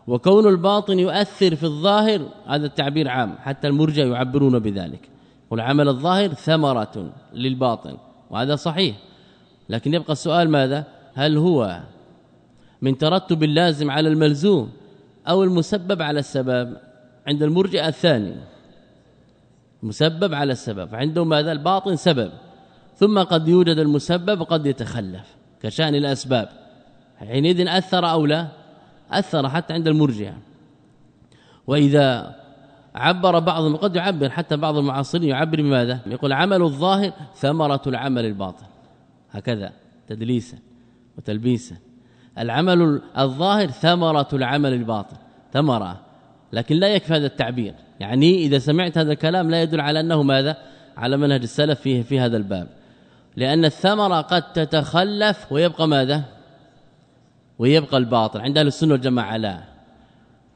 وكون الباطن يؤثر في الظاهر هذا التعبير عام. حتى المرجع يعبرون بذلك. والعمل الظاهر ثمرة للباطن وهذا صحيح. لكن يبقى السؤال ماذا؟ هل هو من ترتب اللازم على الملزوم أو المسبب على السبب؟ عند المرجع الثاني مسبب على السبب. فعندهم ماذا؟ الباطن سبب. ثم قد يوجد المسبب وقد يتخلف. كشأن الأسباب. حينئذ أثر أو لا؟ أثر حتى عند المرجئه وإذا عبر بعضهم قد يعبر حتى بعض المعاصرين يعبر بماذا؟ يقول عمل الظاهر ثمرة العمل الباطن. هكذا تدليسا وتلبيسا. العمل الظاهر ثمرة العمل الباطن. ثمرة. لكن لا يكفي هذا التعبير. يعني إذا سمعت هذا الكلام لا يدل على أنه ماذا؟ على منهج السلف فيه في هذا الباب. لأن الثمرة قد تتخلف ويبقى ماذا؟ ويبقى الباطل. عند أهل السنة والجماعة لا.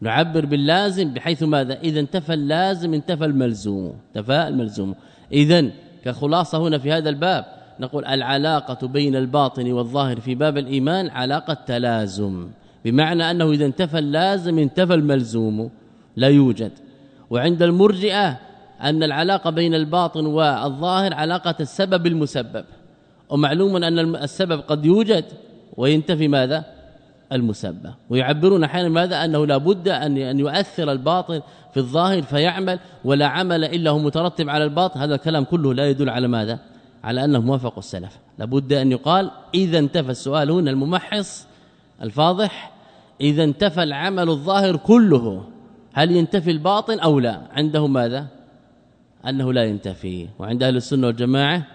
نعبر باللازم بحيث ماذا؟ إذا انتفى اللازم انتفى الملزوم. انتفى الملزوم. إذا كخلاصة هنا في هذا الباب نقول العلاقة بين الباطن والظاهر في باب الإيمان علاقة تلازم. بمعنى أنه إذا انتفى اللازم انتفى الملزوم. لا يوجد. وعند المرجئة أن العلاقة بين الباطن والظاهر علاقة السبب المسبب. ومعلوم أن السبب قد يوجد وينتفي ماذا؟ المسبب. ويعبرون أحيانا ماذا؟ أنه لا بد أن أن يؤثر الباطن في الظاهر فيعمل ولا عمل إلا هو مترتب على الباطن. هذا الكلام كله لا يدل على ماذا؟ على أنه موافق السلف. لابد أن يقال إذا انتفى السؤال هنا الممحص الفاضح إذا انتفى العمل الظاهر كله هل ينتفي الباطن أو لا؟ عنده ماذا؟ أنه لا ينتفي وعند أهل السنة والجماعة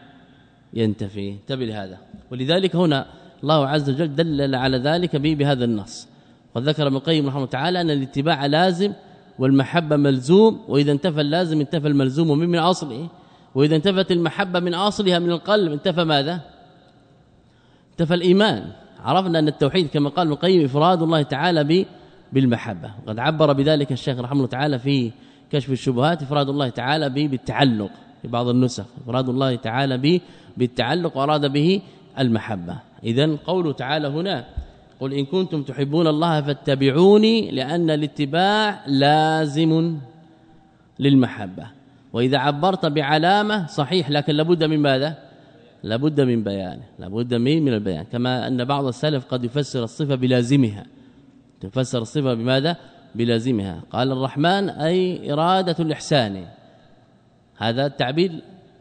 ينتفي. انتبه لهذا. ولذلك هنا الله عز وجل دلل على ذلك به بهذا النص. وذكر ابن القيم رحمه تعالى أن الاتباع لازم والمحبة ملزوم وإذا انتفى اللازم انتفى الملزوم من, من أصله. وإذا انتفت المحبة من أصلها من القلب انتفى ماذا؟ انتفى الإيمان. عرفنا أن التوحيد كما قال ابن القيم إفراد الله تعالى بالمحبة. وقد عبر بذلك الشيخ رحمه تعالى في كشف الشبهات إفراد الله تعالى به بالتعلق في بعض النسخ إفراد الله تعالى به بالتعلق وأراد به المحبة. اذا قوله تعالى هنا قل إن كنتم تحبون الله فاتبعوني لأن الاتباع لازم للمحبة. وإذا عبرت بعلامة صحيح لكن لابد من ماذا؟ لابد من بيان لابد من من البيان. كما أن بعض السلف قد يفسر الصفة بلازمها. تفسر الصفة بماذا؟ بلازمها. قال الرحمن أي إرادة الإحسان. هذا التعبير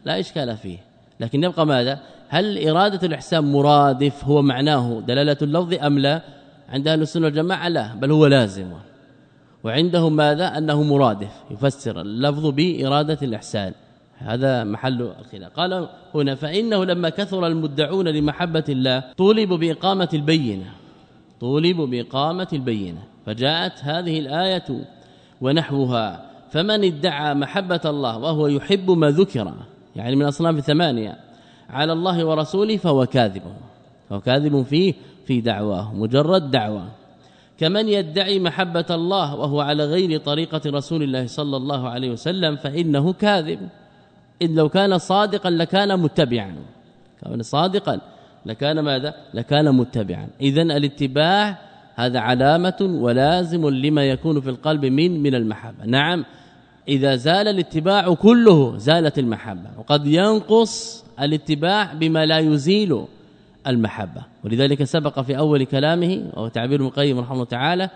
لا إشكال فيه. لكن يبقى ماذا؟ هل إرادة الإحسان مرادف؟ هو معناه دلالة اللفظ أم لا؟ عند أهل السنة والجماعة لا بل هو لازم. وعندهم ماذا؟ أنه مرادف. يفسر اللفظ بإرادة الإحسان. هذا محل الخلاف. قال هنا فإنه لما كثر المدعون لمحبة الله طولبوا بإقامة البينة. طولبوا بإقامة البينة. فجاءت هذه الآية ونحوها فمن ادعى محبة الله وهو يحب ما ذكر يعني من أصناف ثمانية على الله ورسوله فهو كاذب فهو كاذب فيه في دعواه مجرد دعوة. كمن يدعي محبة الله وهو على غير طريقة رسول الله صلى الله عليه وسلم فإنه كاذب. إن لو كان صادقا لكان متبعا. كان صادقا لكان ماذا؟ لكان متبعا. اذا الاتباع هذا علامة ولازم لما يكون في القلب من من المحبة. نعم إذا زال الاتباع كله زالت المحبة وقد ينقص الاتباع بما لا يزيل المحبة. ولذلك سبق في أول كلامه وهو تعبير المقيم رحمه الله تعالى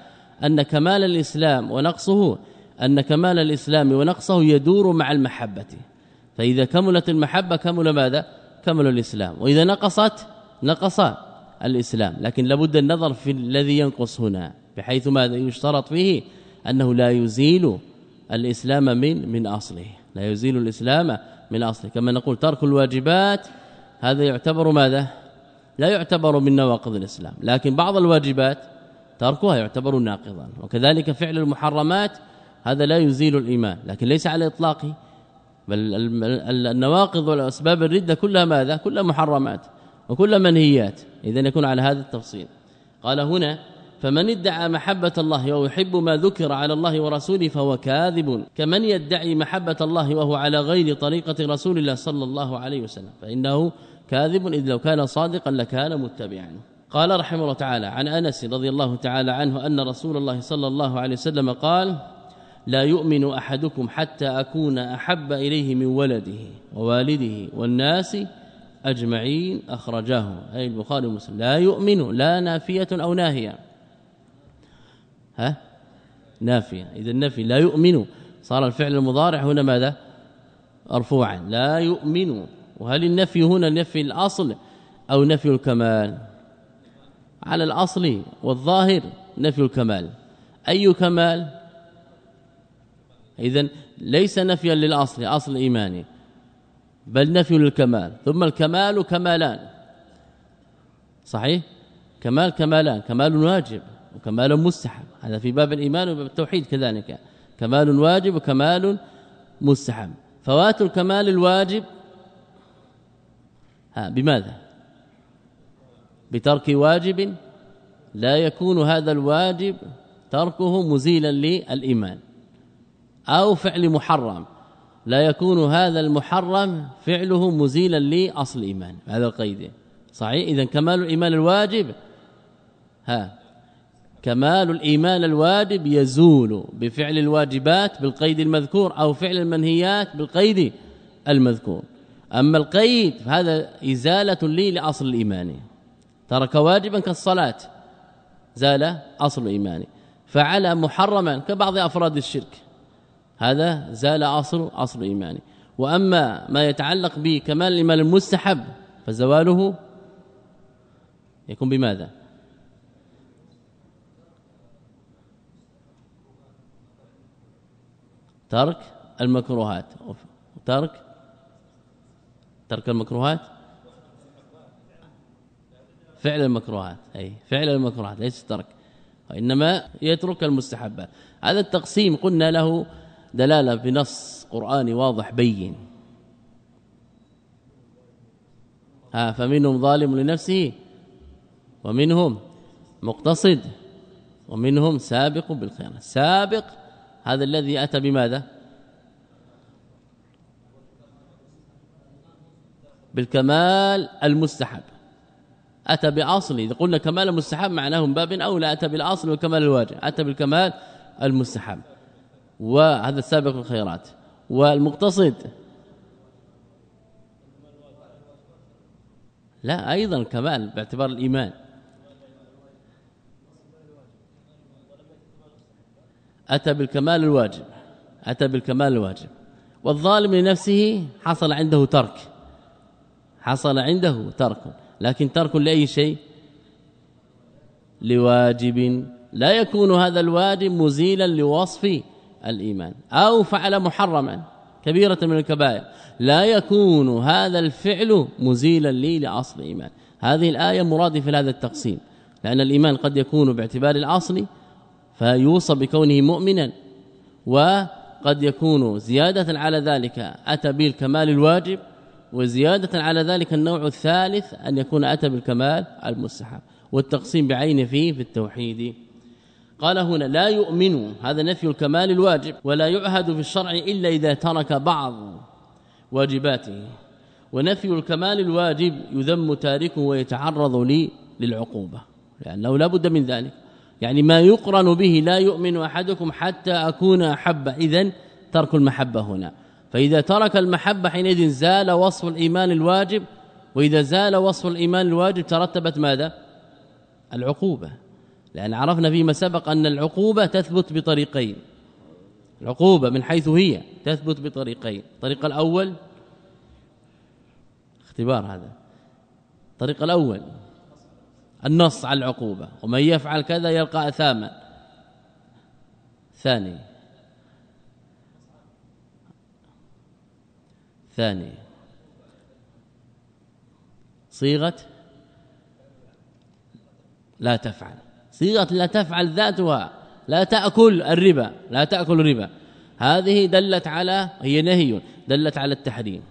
أن كمال الإسلام ونقصه أن كمال الإسلام ونقصه يدور مع المحبة. فإذا كملت المحبة كمل ماذا؟ كمل الإسلام. وإذا نقصت نقص الإسلام. لكن لابد النظر في الذي ينقص هنا بحيث ماذا يشترط فيه؟ أنه لا يزيل الإسلام من من أصله. لا يزيل الإسلام من أصله. كما نقول ترك الواجبات هذا يعتبر ماذا؟ لا يعتبر من نواقض الإسلام. لكن بعض الواجبات تركها يعتبر ناقضا. وكذلك فعل المحرمات هذا لا يزيل الإيمان. لكن ليس على إطلاقه. بل النواقض والأسباب الردة كلها ماذا؟ كلها محرمات وكلها منهيات. اذا يكون على هذا التفصيل. قال هنا فمن ادعى محبة الله ويحب ما ذكر على الله ورسوله فهو كاذب. كمن يدعي محبة الله وهو على غير طريقة رسول الله صلى الله عليه وسلم فإنه كاذب. إذ لو كان صادقا لكان متبعا. قال رحمه الله تعالى عن أنس رضي الله تعالى عنه أن رسول الله صلى الله عليه وسلم قال لا يؤمن أحدكم حتى أكون أحب إليه من ولده ووالده والناس أجمعين أخرجاه أي البخاري ومسلم. لا يؤمن لا نافية أو ناهية. ها؟ نافية. إذا النفي لا يؤمن. صار الفعل المضارع هنا ماذا؟ مرفوعا لا يؤمن. وهل النفي هنا نفي الأصل أو نفي الكمال؟ على الأصل والظاهر نفي الكمال. أي كمال؟ اذا ليس نفيا للأصل أصل إيماني. بل نفي للكمال ثم الكمال كمالان. صحيح؟ كمال كمالان. كمال واجب وكمال مستحب. هذا في باب الإيمان وباب التوحيد كذلك. كمال واجب وكمال مستحب. فوات الكمال الواجب. ها بماذا؟ بترك واجب لا يكون هذا الواجب تركه مزيلا للإيمان. أو فعل محرم. لا يكون هذا المحرم فعله مزيلا لأصل الإيمان هذا القيد. صحيح؟ إذا كمال الإيمان الواجب. ها. كمال الإيمان الواجب يزول بفعل الواجبات بالقيد المذكور أو فعل المنهيات بالقيد المذكور. أما القيد فهذا إزالة لي لأصل الإيمان. ترك واجبا كالصلاة زال أصل الإيمان. فعل محرما كبعض أفراد الشرك. هذا زال اصل اصل إيماني. وأما ما يتعلق بكمال الإيمان المستحب فزواله يكون بماذا؟ ترك المكروهات. ترك ترك المكروهات؟ فعل المكروهات. أي فعل المكروهات ليس ترك. وإنما يترك المستحبات هذا التقسيم قلنا له دلالة بنص قرآني واضح بين. ها فمنهم ظالم لنفسه ومنهم مقتصد ومنهم سابق بالخير سابق هذا الذي أتى بماذا؟ بالكمال المستحب. أتى بأصل إذا قلنا كمال المستحب معناه من باب أولى أتى بالأصل والكمال الواجب. أتى بالكمال المستحب. وهذا السابق الخيرات. والمقتصد لا أيضا كمال باعتبار الإيمان. أتى بالكمال الواجب أتى بالكمال الواجب. والظالم لنفسه حصل عنده ترك حصل عنده ترك. لكن ترك لأي شيء؟ لواجب. لا يكون هذا الواجب مزيلا لوصف الإيمان. أو فعل محرما كبيرة من الكبائر. لا يكون هذا الفعل مزيلا لي لأصل الايمان هذه الآية مرادفه لهذا التقسيم. لأن الإيمان قد يكون باعتبار الأصل فيوصى بكونه مؤمنا وقد يكون زيادة على ذلك أتى بالكمال الواجب وزيادة على ذلك النوع الثالث أن يكون أتى بالكمال المستحب. والتقسيم بعينه فيه في التوحيد. قال هنا لا يؤمن هذا نفي الكمال الواجب ولا يعهد في الشرع إلا إذا ترك بعض واجباته. ونفي الكمال الواجب يذم تاركه ويتعرض لي للعقوبة لأنه لا بد من ذلك. يعني ما يقرن به لا يؤمن أحدكم حتى أكون أحب. إذن ترك المحبة هنا. فإذا ترك المحبة حينئذ زال وصف الإيمان الواجب وإذا زال وصف الإيمان الواجب ترتبت ماذا؟ العقوبة. لأن عرفنا فيما سبق أن العقوبة تثبت بطريقين. العقوبة من حيث هي تثبت بطريقين. الطريق الأول اختبار هذا. الطريق الأول النص على العقوبة. ومن يفعل كذا يلقى أثاما. ثاني. ثاني. صيغة لا تفعل. صيغة لا تفعل ذاتها لا تأكل الربا لا تأكل الربا. هذه دلت على هي نهي دلت على التحريم.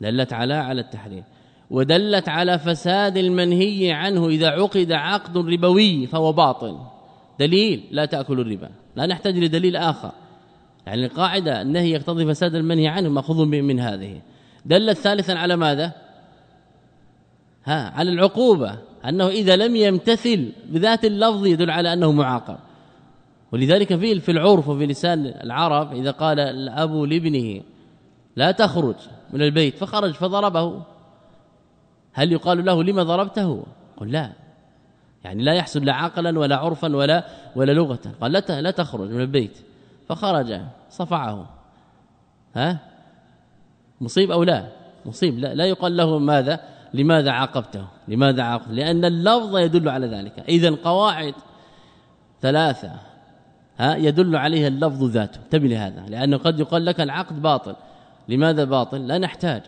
دلت على على التحريم. ودلت على فساد المنهي عنه إذا عقد عقد ربوي فهو باطل. دليل لا تأكل الربا. لا نحتاج لدليل آخر. يعني القاعدة النهي يقتضي فساد المنهي عنه مأخوذ من هذه. دلت ثالثا على ماذا؟ ها على العقوبة. أنه إذا لم يمتثل بذات اللفظ يدل على أنه معاقب. ولذلك في في العرف وفي لسان العرب إذا قال الأب لابنه لا تخرج من البيت فخرج فضربه. هل يقال له لما ضربته؟ قل لا. يعني لا يحسب لا عقلا ولا عرفا ولا ولا لغة. قال لا لا تخرج من البيت. فخرج صفعه. ها؟ مصيب أو لا؟ مصيب. لا, لا يقال له ماذا؟ لماذا عاقبته؟ لماذا عاقبته لأن اللفظ يدل على ذلك. اذا قواعد ثلاثة ها يدل عليها اللفظ ذاته. انتبه لهذا لأنه قد يقال لك العقد باطل. لماذا باطل؟ لا نحتاج.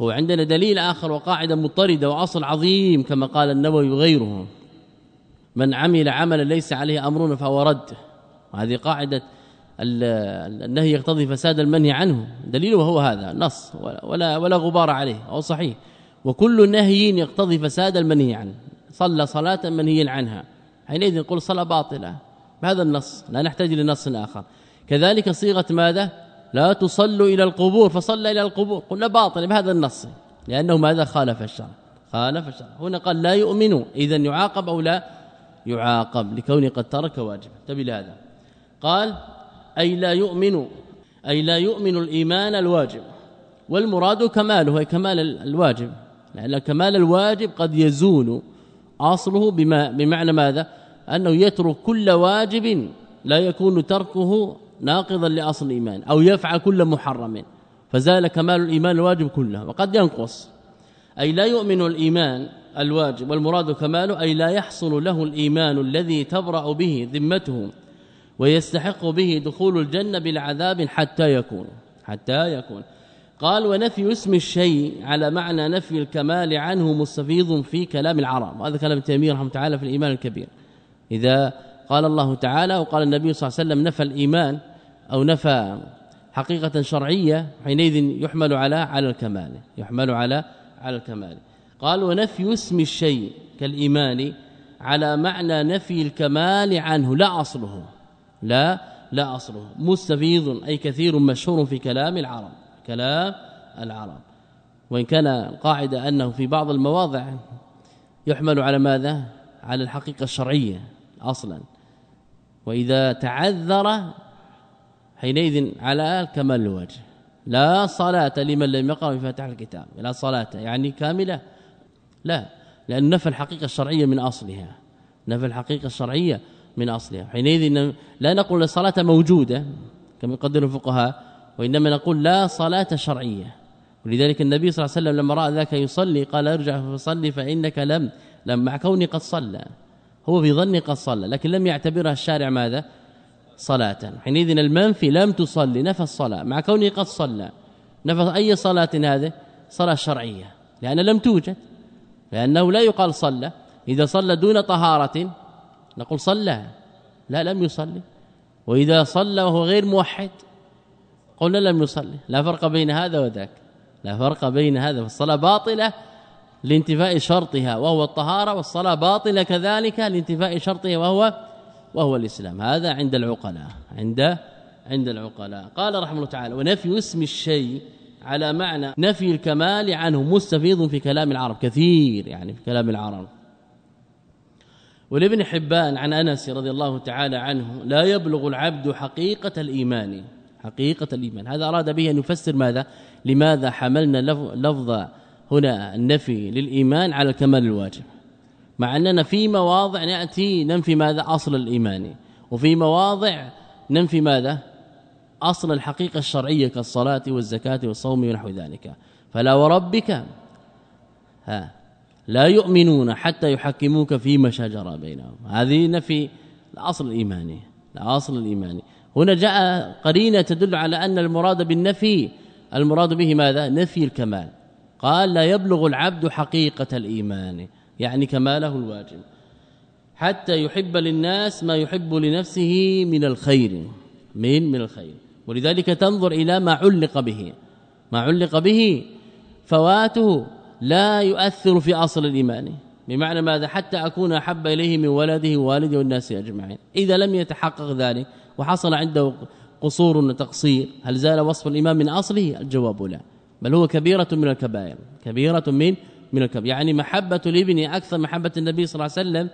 هو عندنا دليل آخر وقاعدة مضطردة وأصل عظيم كما قال النووي وغيره. من عمل عملا ليس عليه أمرنا فهو رد. وهذه قاعدة النهي يقتضي فساد المنهي عنه. دليله هو هذا نص ولا ولا غبار عليه أو صحيح. وكل نهي يقتضي فساد المنهي عنه. صلى صلاة منهي عنها. حينئذ نقول صلاة باطلة. بهذا النص. لا نحتاج لنص آخر. كذلك صيغة ماذا؟ لا تصلوا إلى القبور. فصلى إلى القبور. قلنا باطل بهذا النص. لأنه ماذا؟ خالف الشرع. خالف الشرع. هنا قال لا يؤمن إذا يعاقب أو لا يعاقب. لكونه قد ترك واجب. انتبه لهذا. قال أي لا يؤمن. أي لا يؤمن الإيمان الواجب. والمراد كماله. أي كمال الواجب. لأن كمال الواجب قد يزول أصله بما بمعنى ماذا؟ أنه يترك كل واجب لا يكون تركه ناقضا لأصل الإيمان أو يفعل كل محرم فزال كمال الإيمان الواجب كله وقد ينقص. أي لا يؤمن الإيمان الواجب والمراد كماله أي لا يحصل له الإيمان الذي تبرأ به ذمته ويستحق به دخول الجنة بالعذاب حتى يكون حتى يكون. قال ونفي اسم الشيء على معنى نفي الكمال عنه مستفيض في كلام العرب. وهذا كلام تيمية رحمه تعالى في الإيمان الكبير. إذا قال الله تعالى وقال النبي صلى الله عليه وسلم نفى الإيمان أو نفى حقيقة شرعية حينئذ يحمل على على الكمال يحمل على على الكمال. قال ونفي اسم الشيء كالإيمان على معنى نفي الكمال عنه لا أصله لا لا أصله. مستفيض أي كثير مشهور في كلام العرب. كلام العرب. وإن كان القاعده أنه في بعض المواضع يحمل على ماذا؟ على الحقيقة الشرعية أصلا. وإذا تعذر حينئذ على الكمال الوجه. لا صلاة لمن لم يقرأ بفاتحه الكتاب. لا صلاة يعني كاملة. لا لأن نفى الحقيقة الشرعية من أصلها. نفى الحقيقة الشرعية من أصلها. حينئذ لا نقول الصلاه موجودة كما يقدر الفقهاء وإنما نقول لا صلاة شرعية. ولذلك النبي صلى الله عليه وسلم لما رأى ذاك يصلي قال ارجع فصلي فإنك لم لم مع كوني قد صلى. هو في ظني قد صلى لكن لم يعتبرها الشارع ماذا؟ صلاة. حينئذ المنفي لم تصلي نفى الصلاة. مع كونه قد صلى. نفى أي صلاة هذه؟ صلاة شرعية. لأن لم توجد. لأنه لا يقال صلى. إذا صلى دون طهارة نقول صلى. لا لم يصلي. وإذا صلى وهو غير موحد قلنا لم يصلي لا فرق بين هذا وذاك. لا فرق بين هذا. فالصلاة باطلة لانتفاء شرطها وهو الطهارة والصلاة باطلة كذلك لانتفاء شرطها وهو وهو الإسلام. هذا عند العقلاء. عند عند العقلاء. قال رحمه الله تعالى ونفي اسم الشيء على معنى نفي الكمال عنه مستفيض في كلام العرب. كثير يعني في كلام العرب. ولابن حبان عن أنس رضي الله تعالى عنه لا يبلغ العبد حقيقة الإيمان. حقيقة الإيمان. هذا أراد به أن يفسر ماذا؟ لماذا حملنا لفظ هنا النفي للإيمان على الكمال الواجب. مع أننا في مواضع نأتي ننفي ماذا؟ أصل الإيمان. وفي مواضع ننفي ماذا؟ أصل الحقيقة الشرعية كالصلاة والزكاة والصوم ونحو ذلك. فلا وربك ها لا يؤمنون حتى يحكموك فيما شجر بينهم. هذه نفي الأصل الإيماني. الاصل الإيماني. هنا جاء قرينة تدل على أن المراد بالنفي المراد به ماذا؟ نفي الكمال. قال لا يبلغ العبد حقيقة الإيمان. يعني كماله الواجب. حتى يحب للناس ما يحب لنفسه من الخير من من الخير. ولذلك تنظر إلى ما علق به. ما علق به فواته لا يؤثر في أصل الإيمان. بمعنى ماذا؟ حتى أكون أحب إليه من ولده ووالده والناس أجمعين. إذا لم يتحقق ذلك وحصل عنده قصور وتقصير هل زال وصف الايمان من أصله؟ الجواب لا. بل هو كبيرة من الكبائر. كبيرة من من الكبائر. يعني محبة الإبن أكثر محبة النبي صلى الله عليه وسلم.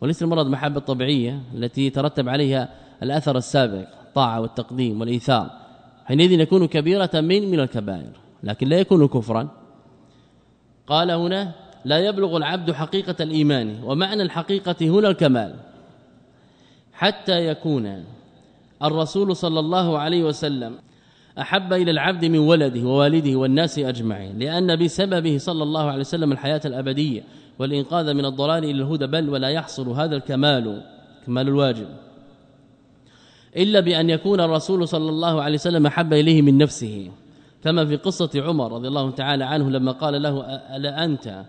وليس المراد محبة طبيعية التي ترتب عليها الأثر السابق الطاعة والتقديم والإيثار. حينئذ يكون كبيرة من من الكبائر. لكن لا يكون كفرا. قال هنا لا يبلغ العبد حقيقة الإيمان ومعنى الحقيقة هنا الكمال. حتى يكون الرسول صلى الله عليه وسلم أحب إلى العبد من ولده ووالده والناس أجمعين لأن بسببه صلى الله عليه وسلم الحياة الأبدية والإنقاذ من الضلال إلى الهدى بل ولا يحصل هذا الكمال كمال الواجب. إلا بأن يكون الرسول صلى الله عليه وسلم أحب إليه من نفسه كما في قصة عمر رضي الله تعالى عنه لما قال له لا أنت؟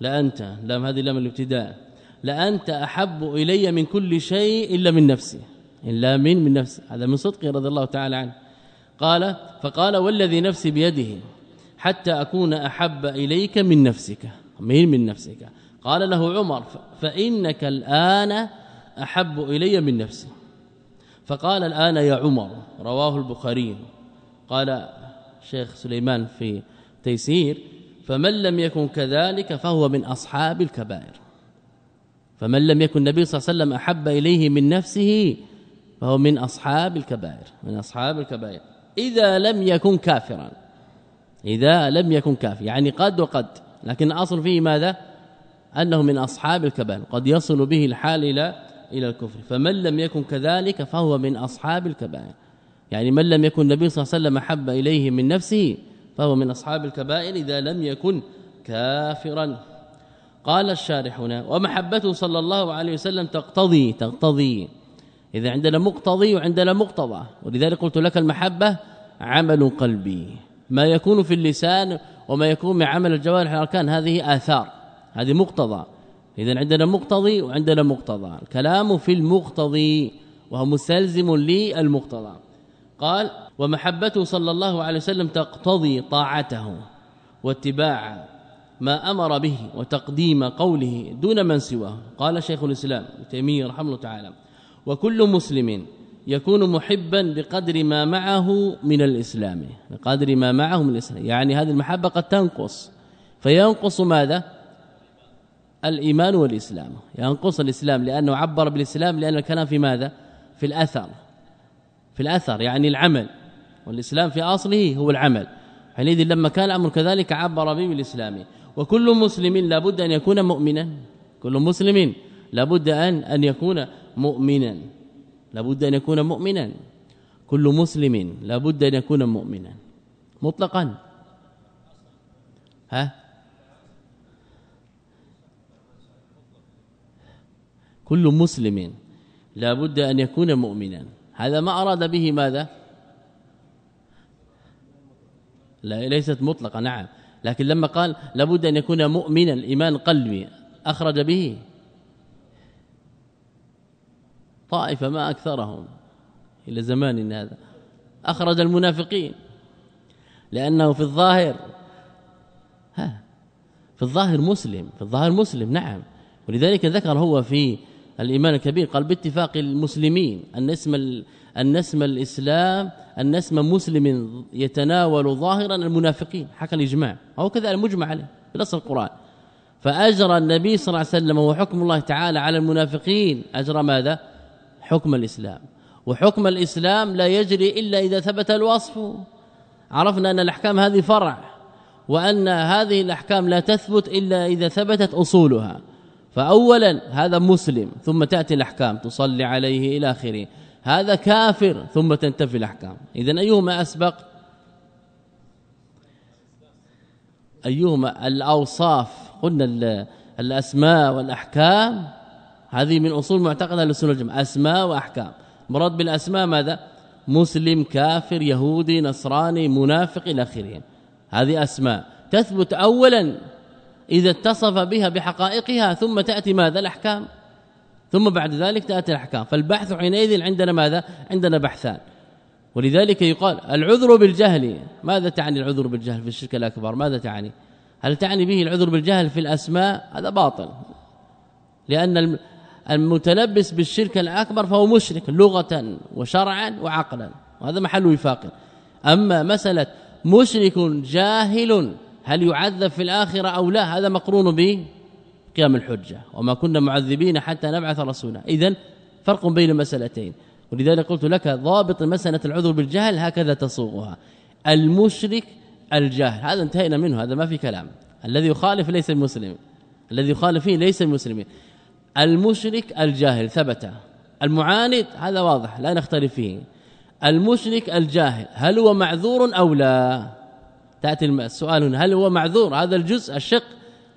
لا أنت. لام هذه لام الابتداء. لا أنت أحب إلي من كل شيء إلا من نفسي. إلا من من نفسه هذا من صدقه رضي الله تعالى عنه. قال فقال والذي نفسي بيده حتى أكون أحب إليك من نفسك. من من نفسك. قال له عمر فإنك الآن أحب إلي من نفسي. فقال الآن يا عمر رواه البخاري. قال شيخ سليمان في تيسير فمن لم يكن كذلك فهو من أصحاب الكبائر. فمن لم يكن النبي صلى الله عليه وسلم أحب إليه من نفسه فهو من أصحاب الكبائر من أصحاب الكبائر. إذا لم يكن كافرا إذا لم يكن كافر يعني قد وقد. لكن اصل فيه ماذا؟ أنه من أصحاب الكبائر قد يصل به الحال إلى إلى الكفر. فمن لم يكن كذلك فهو من أصحاب الكبائر. يعني من لم يكن النبي صلى الله عليه وسلم حب إليه من نفسه فهو من أصحاب الكبائر إذا لم يكن كافرا. قال الشارح هنا ومحبته صلى الله عليه وسلم تقتضي تقتضي إذا عندنا مقتضي وعندنا مقتضى. ولذلك قلت لك المحبة عمل قلبي. ما يكون في اللسان وما يكون من عمل الجوارح الأركان هذه آثار هذه مقتضى. إذا عندنا مقتضي وعندنا مقتضى. الكلام في المقتضي وهو مستلزم للمقتضى. قال ومحبته صلى الله عليه وسلم تقتضي طاعته واتباع ما أمر به وتقديم قوله دون من سواه. قال شيخ الإسلام تيمية رحمه الله تعالى وكل مسلم يكون محبا بقدر ما معه من الإسلام بقدر ما معه من الإسلام. يعني هذه المحبة قد تنقص. فينقص ماذا؟ الإيمان والإسلام. ينقص الإسلام لأنه عبر بالإسلام لأن الكلام في ماذا؟ في الأثر. في الأثر يعني العمل. والإسلام في أصله هو العمل. حينئذ لما كان الأمر كذلك عبر به بالإسلام. وكل مسلم لابد أن يكون مؤمنا. كل مسلم لابد أن أن يكون مؤمنا. لابد أن يكون مؤمنا. كل مسلم لابد أن يكون مؤمنا. مطلقا. ها؟ كل مسلم لابد أن يكون مؤمنا. هذا ما أراد به ماذا؟ لا ليست مطلقة نعم. لكن لما قال لابد أن يكون مؤمنا الايمان قلبي أخرج به. طائفة ما أكثرهم إلى زمان هذا. أخرج المنافقين لأنه في الظاهر ها في الظاهر مسلم في الظاهر مسلم نعم. ولذلك ذكر هو في الإيمان الكبير قال باتفاق المسلمين أن اسم أن اسم الإسلام أن اسم مسلم يتناول ظاهرا المنافقين. حكى الإجماع أو كذا المجمع عليه بنص القرآن. فأجرى النبي صلى الله عليه وسلم وحكم الله تعالى على المنافقين. أجرى ماذا؟ حكم الإسلام. وحكم الإسلام لا يجري إلا إذا ثبت الوصف. عرفنا أن الأحكام هذه فرع وأن هذه الأحكام لا تثبت إلا إذا ثبتت أصولها. فأولا هذا مسلم ثم تأتي الأحكام تصلي عليه إلى آخره. هذا كافر ثم تنتفي الأحكام. إذن أيهما أسبق؟ أيهما الأوصاف؟ قلنا الأسماء والأحكام. هذه من أصول معتقد السنة والجماعه أسماء وأحكام. مراد بالأسماء ماذا؟ مسلم كافر يهودي نصراني منافق إلى اخره هذه أسماء. تثبت اولا إذا اتصف بها بحقائقها ثم تأتي ماذا؟ الأحكام. ثم بعد ذلك تأتي الأحكام. فالبحث حينئذ عندنا ماذا؟ عندنا بحثان. ولذلك يقال العذر بالجهل. ماذا تعني العذر بالجهل في الشرك الأكبر؟ ماذا تعني؟ هل تعني به العذر بالجهل في الأسماء؟ هذا باطل. لأن المتلبس بالشرك الأكبر فهو مشرك لغة وشرعا وعقلا. وهذا محل وفاق. أما مسألة مشرك جاهل هل يعذب في الآخرة أو لا هذا مقرون به قيام الحجة. وما كنا معذبين حتى نبعث رسولا. اذا فرق بين المسألتين. ولذلك قلت لك ضابط مسألة العذر بالجهل هكذا تصوغها المشرك الجاهل. هذا انتهينا منه هذا ما في كلام. الذي يخالف ليس المسلم. الذي يخالف فيه ليس المسلمين. المشرك الجاهل ثبت. المعاند هذا واضح لا نختلف فيه. المشرك الجاهل هل هو معذور أو لا؟ تأتي السؤال هنا هل هو معذور؟ هذا الجزء الشق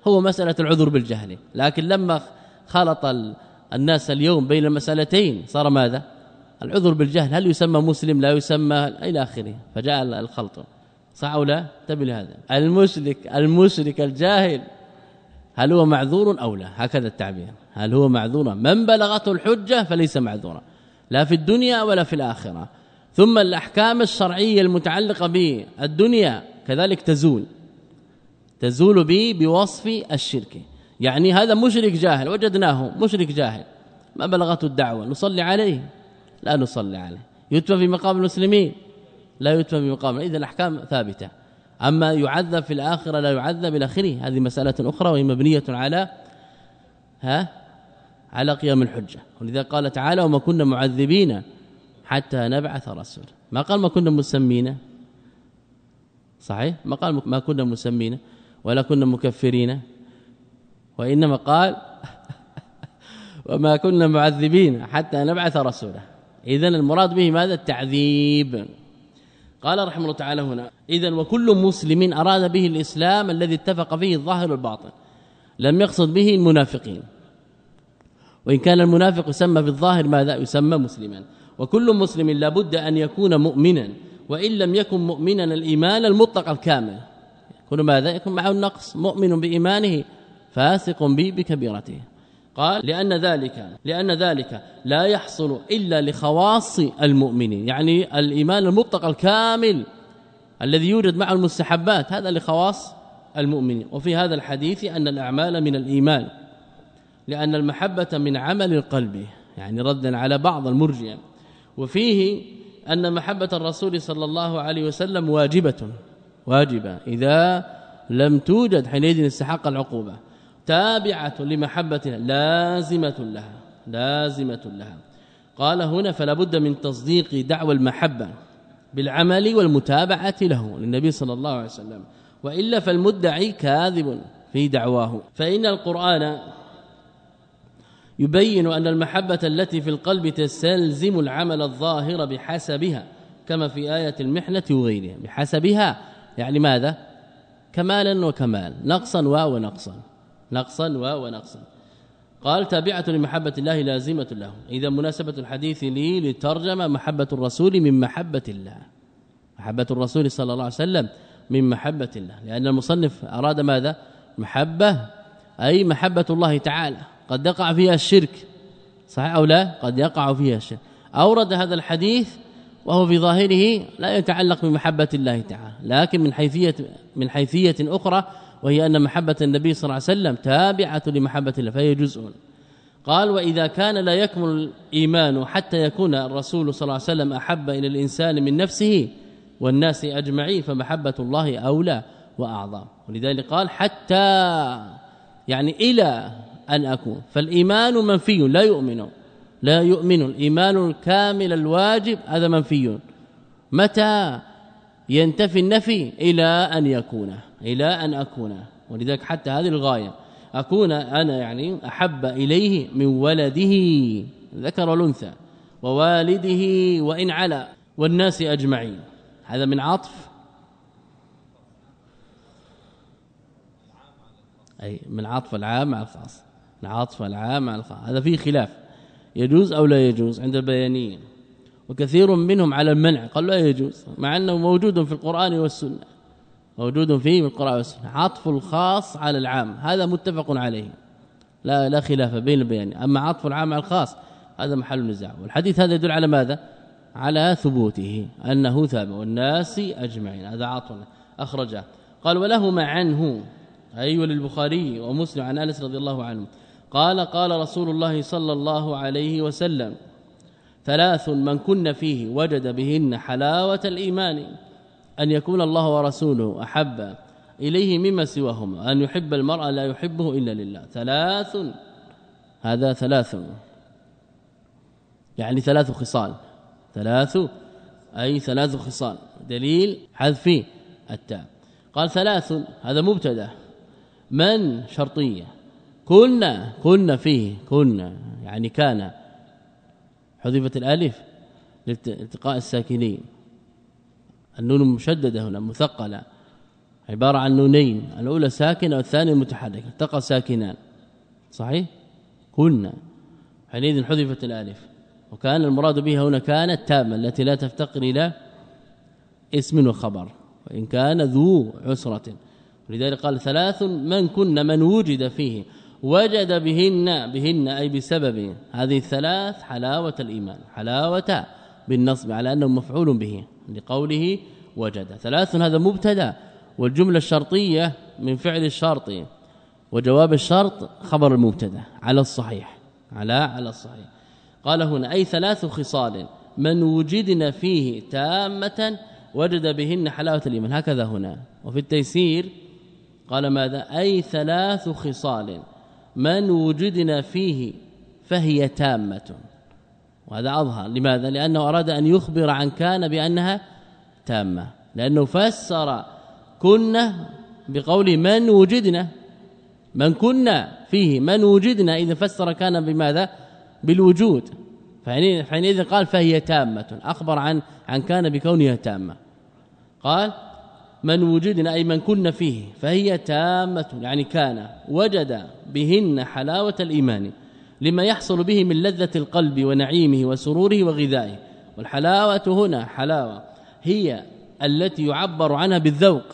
هو مسألة العذر بالجهل. لكن لما خلط الناس اليوم بين المسألتين صار ماذا؟ العذر بالجهل هل يسمى مسلم؟ لا يسمى إلى آخره. فجاء الخلط. صح أو لا؟ انتبه لهذا. المشرك المشرك الجاهل هل هو معذور أو لا؟ هكذا التعبير. هل هو معذورا؟ من بلغته الحجة فليس معذورا لا في الدنيا ولا في الآخرة. ثم الأحكام الشرعية المتعلقة بالدنيا كذلك تزول تزول به بوصف الشرك. يعني هذا مشرك جاهل وجدناه مشرك جاهل. ما بلغته الدعوة نصلي عليه. لا نصلي عليه. يتوفى في مقام المسلمين لا يتوفى في مقام. إذا الأحكام ثابتة. أما يعذب في الآخرة لا يعذب إلى اخره هذه مسألة أخرى وهي مبنية على ها؟ على قيام الحجة. ولذا قال تعالى وما كنا معذبين حتى نبعث رسول ما قال ما كنا مسمين؟ صحيح؟ ما قال ما كنا مسمين ولا كنا مكفرين. وإنما قال [laughs] وما كنا معذبين حتى نبعث رسولا. اذا المراد به ماذا؟ التعذيب. قال رحمه الله تعالى هنا اذا وكل مسلم أراد به الإسلام الذي اتفق فيه الظاهر والباطن. لم يقصد به المنافقين. وإن كان المنافق يسمى في الظاهر ماذا؟ يسمى مسلما. وكل مسلم لابد أن يكون مؤمنا وإن لم يكن مؤمنا الإيمان المطلق الكامل. يكون ماذا؟ يكون معه النقص. مؤمن بإيمانه فاسق به بكبيرته. قال لأن ذلك لأن ذلك لا يحصل إلا لخواص المؤمنين. يعني الإيمان المطلق الكامل الذي يوجد مع المستحبات هذا لخواص المؤمنين. وفي هذا الحديث أن الأعمال من الإيمان. لأن المحبة من عمل القلب يعني ردا على بعض المرجئة. وفيه أن محبة الرسول صلى الله عليه وسلم واجبة واجبة إذا لم توجد حينئذ استحق العقوبة. تابعة لمحبة لازمة لها لازمة لها. قال هنا فلا بد من تصديق دعوى المحبة بالعمل والمتابعة له للنبي صلى الله عليه وسلم. وإلا فالمدعي كاذب في دعواه. فإن القرآن يبين أن المحبة التي في القلب تستلزم العمل الظاهر بحسبها كما في آية المحنة وغيرها. بحسبها يعني ماذا؟ كمالا وكمال. نقصا ونقصا. نقصا ونقصا. قال تابعة لمحبة الله لازمة له. إذا مناسبة الحديث لي لترجمه محبة الرسول من محبة الله. محبة الرسول صلى الله عليه وسلم من محبة الله. لأن المصنف أراد ماذا؟ محبة أي محبة الله تعالى. قد يقع فيها الشرك. صحيح أو لا؟ قد يقع فيها الشرك. أورد هذا الحديث وهو في ظاهره لا يتعلق بمحبة الله تعالى لكن من حيثيه من حيثية أخرى وهي أن محبة النبي صلى الله عليه وسلم تابعة لمحبة الله فهي جزء. قال وإذا كان لا يكمل الإيمان حتى يكون الرسول صلى الله عليه وسلم أحب إلى الإنسان من نفسه والناس أجمعين فمحبة الله أولى وأعظم. ولذلك قال حتى يعني إلى أن أكون. فالإيمان منفي لا يؤمن. لا يؤمن. الإيمان الكامل الواجب هذا منفي. متى ينتفي النفي؟ إلى أن يكون. إلى أن أكون. ولذلك حتى هذه الغاية أكون أنا يعني أحب إليه من ولده. ذكر الأنثى. ووالده وإن علا. والناس أجمعين. هذا من عطف. أي من عطف العام على الخاص من عطف العام على الخاص هذا فيه خلاف. يجوز أو لا يجوز عند البيانيين؟ وكثير منهم على المنع. قال لا يجوز مع أنه موجود في القرآن والسنة. موجود فيه من القراءه والسنة. عطف الخاص على العام هذا متفق عليه. لا لا خلاف بين البيان أما عطف العام على الخاص هذا محل نزاع. والحديث هذا يدل على ماذا؟ على ثبوته أنه ثابت والناس أجمعين. هذا عطف أخرجه. قال ولهما عنه أي وللبخاري ومسلم عن أنس رضي الله عنه. قال قال رسول الله صلى الله عليه وسلم ثلاث من كن فيه وجد بهن حلاوة الإيمان أن يكون الله ورسوله أحب إليه مما سواهما أن يحب المرء لا يحبه إلا لله. ثلاث هذا ثلاث يعني ثلاث خصال. ثلاث أي ثلاث خصال. دليل حذف التاء. قال ثلاث هذا مبتدأ. من؟ شرطية. كنا كنا فيه كنا يعني كان. حذفت الألف لالتقاء الساكنين. النون المشدده هنا مثقلة. عبارة عن نونين الأولى ساكنة والثانية متحركة التقى ساكنان. صحيح؟ كنا. حينئذ حذفت الألف. وكان المراد بها هنا كانت تامه التي لا تفتقر إلى اسم وخبر. وإن كان ذو عسرة. ولذلك قال ثلاث من كن من وجد فيه. وجد بهن بهن أي بسبب. هذه الثلاث حلاوة الإيمان حلاوة بالنصب على أنه مفعول به لقوله وجد. ثلاث هذا مبتدا والجملة الشرطية من فعل الشرط وجواب الشرط خبر المبتدا على الصحيح على على الصحيح. قال هنا أي ثلاث خصال من وجدنا فيه تامة وجد بهن حلاوة الإيمان. هكذا هنا. وفي التيسير قال ماذا؟ أي ثلاث خصال. من وجدنا فيه فهي تامة. وهذا أظهر. لماذا؟ لأنه أراد أن يخبر عن كان بأنها تامة. لأنه فسر كنا بقول من وجدنا. من كنا فيه من وجدنا. إذا فسر كان بماذا؟ بالوجود. فحينئذ قال فهي تامة. أخبر عن عن كان بكونها تامة. قال من وجدنا أي من كنا فيه فهي تامة يعني كان وجد بهن حلاوة الإيمان لما يحصل به من لذة القلب ونعيمه وسروره وغذائه. والحلاوة هنا حلاوة هي التي يعبر عنها بالذوق.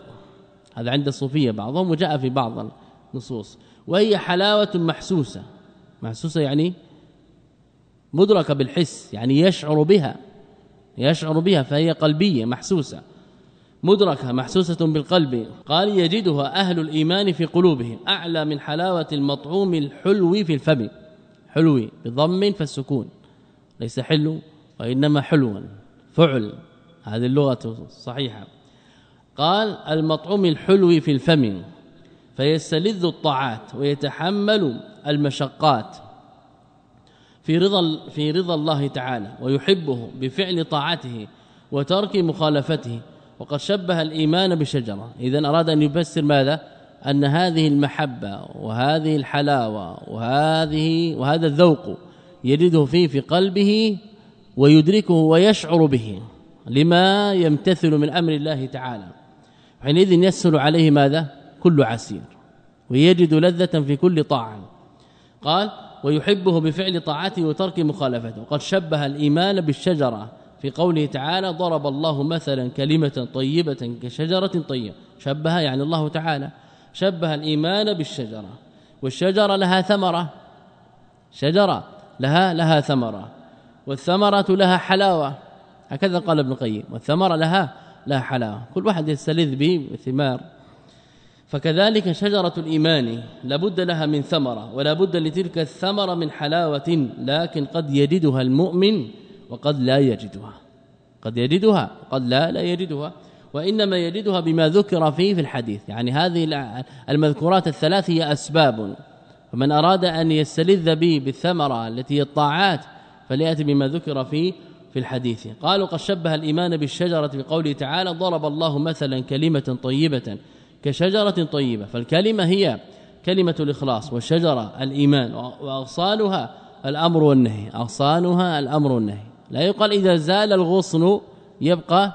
هذا عند الصوفية بعضهم وجاء في بعض النصوص. وهي حلاوة محسوسة. محسوسة يعني مدركة بالحس يعني يشعر بها يشعر بها فهي قلبية محسوسة. مدركة محسوسة بالقلب. قال يجدها أهل الإيمان في قلوبهم. أعلى من حلاوة المطعوم الحلو في الفم. حلو بضم فالسكون ليس حلو وإنما حلوا فعل. هذه اللغة الصحيحه قال المطعوم الحلو في الفم. فيستلذ الطاعات ويتحمل المشقات. في رضا في رضا الله تعالى. ويحبه بفعل طاعته وترك مخالفته. وقد شبه الإيمان بشجرة. إذا أراد أن يفسر ماذا؟ أن هذه المحبة وهذه الحلاوة وهذه وهذا الذوق يجده فيه في قلبه ويدركه ويشعر به لما يمتثل من أمر الله تعالى. حينئذ يسهل عليه ماذا؟ كل عسير. ويجد لذة في كل طاعة. قال ويحبه بفعل طاعته وترك مخالفته. وقد شبه الإيمان بالشجرة. في قوله تعالى ضرب الله مثلا كلمة طيبة كشجرة طيبة. شبه يعني الله تعالى. شبه الإيمان بالشجرة. والشجرة لها ثمرة. شجرة لها لها ثمرة. والثمرة لها حلاوة. هكذا قال ابن القيم. والثمرة لها لها حلاوة. كل واحد يستلذ به ثمار فكذلك شجرة الإيمان لابد لها من ثمرة ولا بد لتلك الثمرة من حلاوة لكن قد يجدها المؤمن وقد لا يجدها. قد يجدها قد لا لا يجدها. وإنما يجدها بما ذكر فيه في الحديث. يعني هذه المذكورات الثلاث هي أسباب. فمن أراد أن يستلذ به بالثمرة التي هي الطاعات فليأتي بما ذكر فيه في الحديث. قالوا قد شبه الإيمان بالشجرة بقوله تعالى ضرب الله مثلا كلمة طيبة. كشجرة طيبة. فالكلمة هي كلمة الإخلاص والشجرة الإيمان وأغصانها الأمر والنهي. أغصانها الأمر والنهي. لا يقال إذا زال الغصن يبقى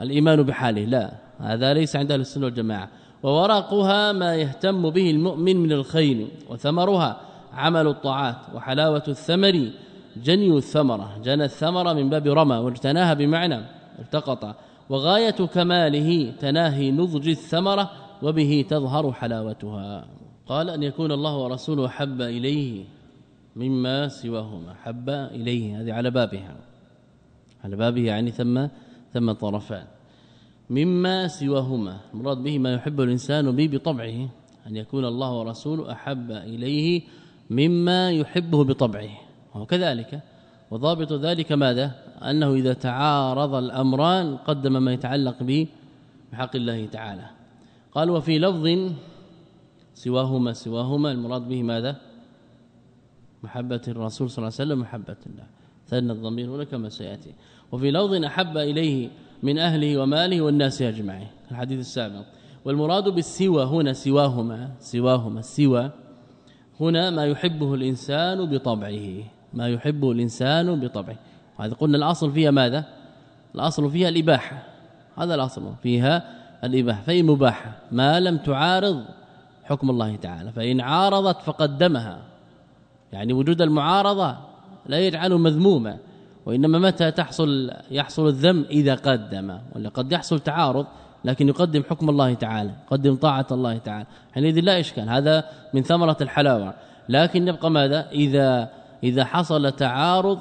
الإيمان بحاله لا هذا ليس عند أهل السنة والجماعة. وورقها ما يهتم به المؤمن من الخير وثمرها عمل الطاعات وحلاوة الثمر جني الثمرة جنى الثمره من باب رمى واجتناها بمعنى التقط. وغاية كماله تناهي نضج الثمره وبه تظهر حلاوتها. قال أن يكون الله ورسوله حب إليه. مما سواهما حب إليه هذه على بابها. على بابه يعني ثم ثم طرفان. مما سواهما المراد به ما يحب الإنسان به بطبعه أن يكون الله ورسوله أحب إليه مما يحبه بطبعه. وكذلك وضابط ذلك ماذا؟ أنه إذا تعارض الأمران قدم ما يتعلق به بحق الله تعالى. قال وفي لفظ سواهما سواهما المراد به ماذا؟ محبة الرسول صلى الله عليه وسلم محبة الله. ثنى الضمير هنا كما سيأتي. وفي لفظ أحب إليه من أهله وماله والناس أجمعين. الحديث السابق. والمراد بالسوى هنا سواهما سواهما السوى هنا ما يحبه الإنسان بطبعه. ما يحبه الإنسان بطبعه. هذا قلنا الأصل فيها ماذا؟ الأصل فيها الإباحة. هذا الأصل. فيها الإباحة. فهي مباحة. ما لم تعارض حكم الله تعالى. فإن عارضت فقدمها. يعني وجود المعارضة لا يجعله مذموما وإنما متى تحصل يحصل الذم؟ إذا قدم ولا قد يحصل تعارض لكن يقدم حكم الله تعالى يقدم طاعة الله تعالى. حينئذ لا إشكال هذا من ثمرة الحلاوة. لكن يبقى ماذا؟ إذا إذا حصل تعارض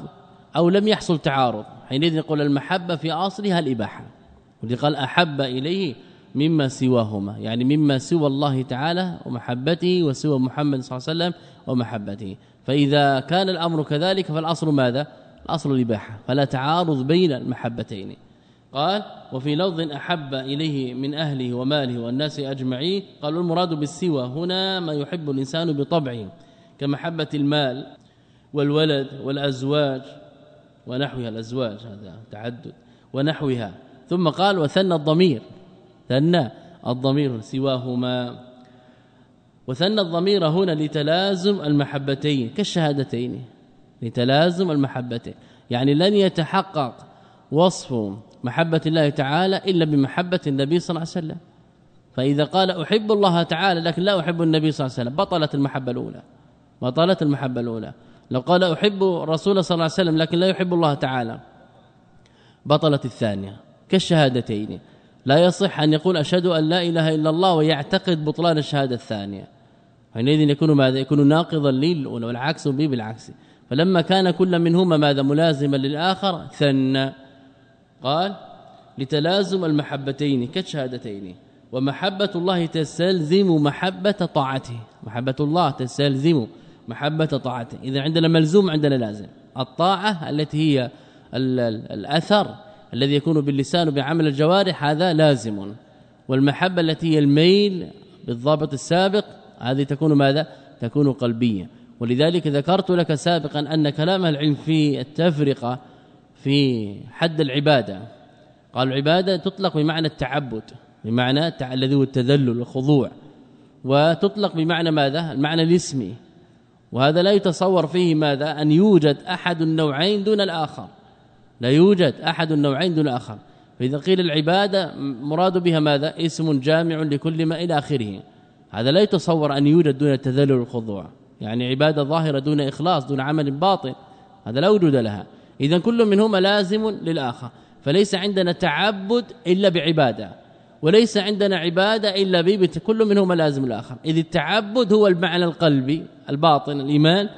أو لم يحصل تعارض. حينئذ نقول المحبة في أصلها الإباحة ودي قال أحب إليه مما سواهما يعني مما سوى الله تعالى ومحبته وسوى محمد صلى الله عليه وسلم ومحبته. فإذا كان الأمر كذلك فالأصل ماذا؟ الأصل الإباحة فلا تعارض بين المحبتين. قال وفي لفظ أحب إليه من أهله وماله والناس أجمعين قالوا المراد بالسوى هنا ما يحب الإنسان بطبعه كمحبة المال والولد والأزواج ونحوها. الأزواج هذا تعدد ونحوها. ثم قال وثنى الضمير. ثنى الضمير سواهما. وثنى الضمير هنا لتلازم المحبتين كالشهادتين لتلازم المحبتين. يعني لن يتحقق وصف محبة الله تعالى إلا بمحبة النبي صلى الله عليه وسلم. فإذا قال أحب الله تعالى لكن لا أحب النبي صلى الله عليه وسلم بطلت المحبة الأولى. بطلت المحبة الأولى. لو قال أحب رسول صلى الله عليه وسلم لكن لا يحب الله تعالى. بطلت الثانية كالشهادتين. لا يصح أن يقول أشهد أن لا إله إلا الله ويعتقد بطلان الشهادة الثانية. حينئذ يكون ماذا؟ يكون ناقضا للاولى والعكس به بالعكس. فلما كان كل منهما ماذا؟ ملازما للآخر ثنى قال لتلازم المحبتين كالشهادتين. ومحبة الله تستلزم محبة طاعته. محبة الله تستلزم محبة طاعته. إذا عندنا ملزوم عندنا لازم. الطاعة التي هي الأثر الذي يكون باللسان بعمل الجوارح هذا لازم. والمحبة التي هي الميل بالضابط السابق هذه تكون ماذا؟ تكون قلبية. ولذلك ذكرت لك سابقا أن كلام العلم في التفرقة في حد العبادة. قال العبادة تطلق بمعنى التعبد بمعنى الذي هو التذلل والخضوع وتطلق بمعنى ماذا؟ المعنى الاسمي. وهذا لا يتصور فيه ماذا؟ أن يوجد أحد النوعين دون الآخر. لا يوجد أحد النوعين دون الآخر. فإذا قيل العبادة مراد بها ماذا؟ اسم جامع لكل ما إلى آخره. هذا لا يتصور أن يوجد دون التذلل والخضوع يعني عبادة ظاهرة دون إخلاص دون عمل باطن هذا لا وجود لها. إذا كل منهما لازم للآخر. فليس عندنا تعبد إلا بعبادة. وليس عندنا عبادة إلا ببت كل منهما لازم الآخر إذ التعبد هو المعنى القلبي الباطن الإيمان.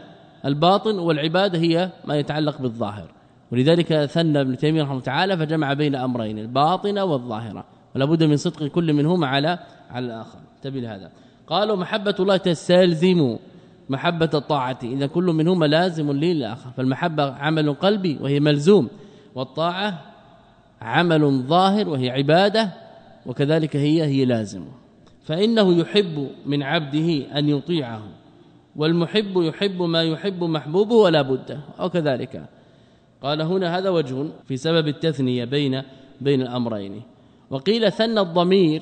الباطن والعبادة هي ما يتعلق بالظاهر. ولذلك ثنى ابن تيمية رحمه الله تعالى فجمع بين أمرين الباطنة والظاهرة. ولا بد من صدق كل منهما على على الآخر. انتبه لهذا. قالوا محبة الله تستلزم محبة الطاعة. إذا كل منهما لازم للآخر. فالمحبة عمل قلبي وهي ملزوم والطاعة عمل ظاهر وهي عبادة وكذلك هي هي لازم. فإنه يحب من عبده أن يطيعه والمحب يحب ما يحب محبوبه ولا بد. أو كذلك قال هنا هذا وجه في سبب التثنية بين بين الأمرين. وقيل ثنى الضمير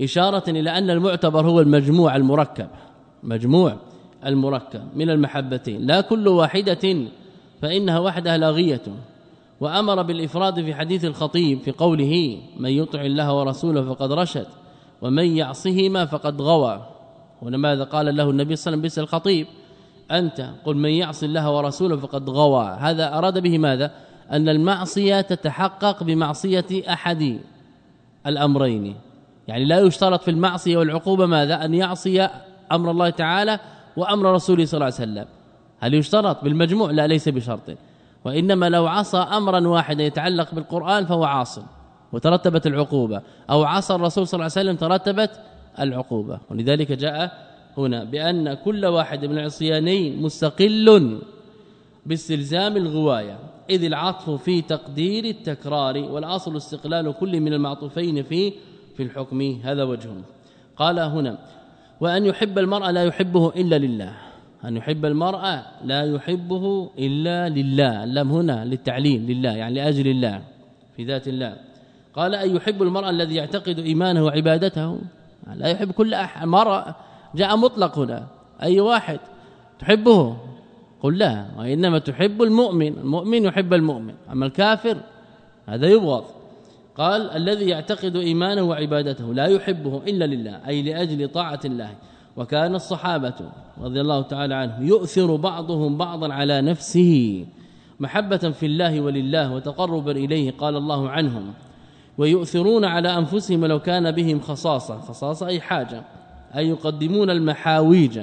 إشارة إلى أن المعتبر هو المجموع المركب. مجموع المركب من المحبتين. لا كل واحدة فإنها وحدها لاغية وأمر بالإفراد في حديث الخطيب في قوله من يطع الله ورسوله فقد رشد ومن يعصهما فقد غوى. ولماذا قال له النبي صلى الله عليه وسلم الخطيب؟ أنت قل من يعصي الله ورسوله فقد غوى. هذا أراد به ماذا؟ أن المعصية تتحقق بمعصية أحد الأمرين. يعني لا يشترط في المعصية والعقوبة ماذا؟ أن يعصي أمر الله تعالى وأمر رسوله صلى الله عليه وسلم. هل يشترط بالمجموع؟ لا ليس بشرط. وإنما لو عصى أمرا واحدا يتعلق بالقرآن فهو عاص وترتبت العقوبة أو عصى الرسول صلى الله عليه وسلم ترتبت العقوبة. ولذلك جاء هنا بأن كل واحد من العصيانين مستقل باستلزام الغواية إذ العطف في تقدير التكرار والأصل استقلال كل من المعطوفين في في الحكم هذا وجه قال هنا وأن يحب المرأة لا يحبه إلا لله. أن يحب المرأة لا يحبه إلا لله. اللام هنا للتعليل لله يعني لأجل الله في ذات الله. قال أن يحب المرأة الذي يعتقد إيمانه وعبادته؟ لا يحب كل أحد. مرأة جاء مطلق هنا. أي واحد تحبه؟ قل لا. وإنما تحب المؤمن. المؤمن يحب المؤمن. أما الكافر هذا يبغض. قال الذي يعتقد إيمانه وعبادته لا يحبه إلا لله أي لأجل طاعة الله. وكان الصحابة رضي الله تعالى عنهم يؤثر بعضهم بعضا على نفسه محبة في الله ولله وتقربا إليه قال الله عنهم. ويؤثرون على أنفسهم لو كان بهم خصاصة خصاصة أي حاجة أي يقدمون المحاويج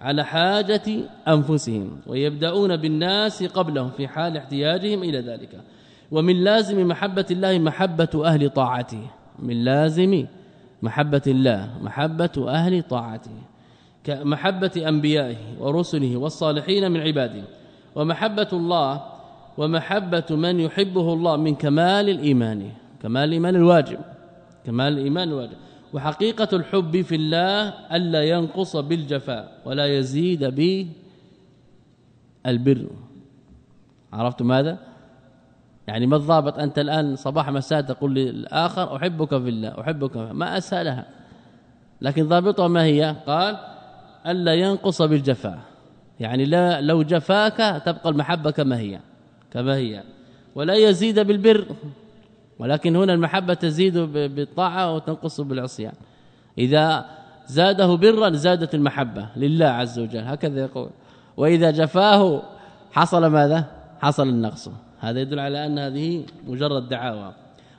على حاجة أنفسهم ويبدأون بالناس قبلهم في حال احتياجهم إلى ذلك. ومن لازم محبة الله محبة أهل طاعته. من لازم محبة الله محبة أهل طاعته. كمحبة أنبيائه ورسله والصالحين من عباده. ومحبة الله ومحبة من يحبه الله من كمال الإيمان. كمال الإيمان الواجب. كمال الإيمان الواجب. وحقيقة الحب في الله ألا ينقص بالجفاء ولا يزيد بالبر. عرفت ماذا يعني ما الضابط أنت الآن صباح مساء تقول للآخر أحبك في الله أحبك ما اسهلها لكن ضابطها ما هي؟ قال ألا ينقص بالجفاء. يعني لا لو جفاك تبقى المحبة كما هي كما هي. ولا يزيد بالبر. ولكن هنا المحبة تزيد بالطاعة وتنقص بالعصيان. إذا زاده برا زادت المحبة لله عز وجل. هكذا يقول. وإذا جفاه حصل ماذا؟ حصل النقص. هذا يدل على أن هذه مجرد دعاوى.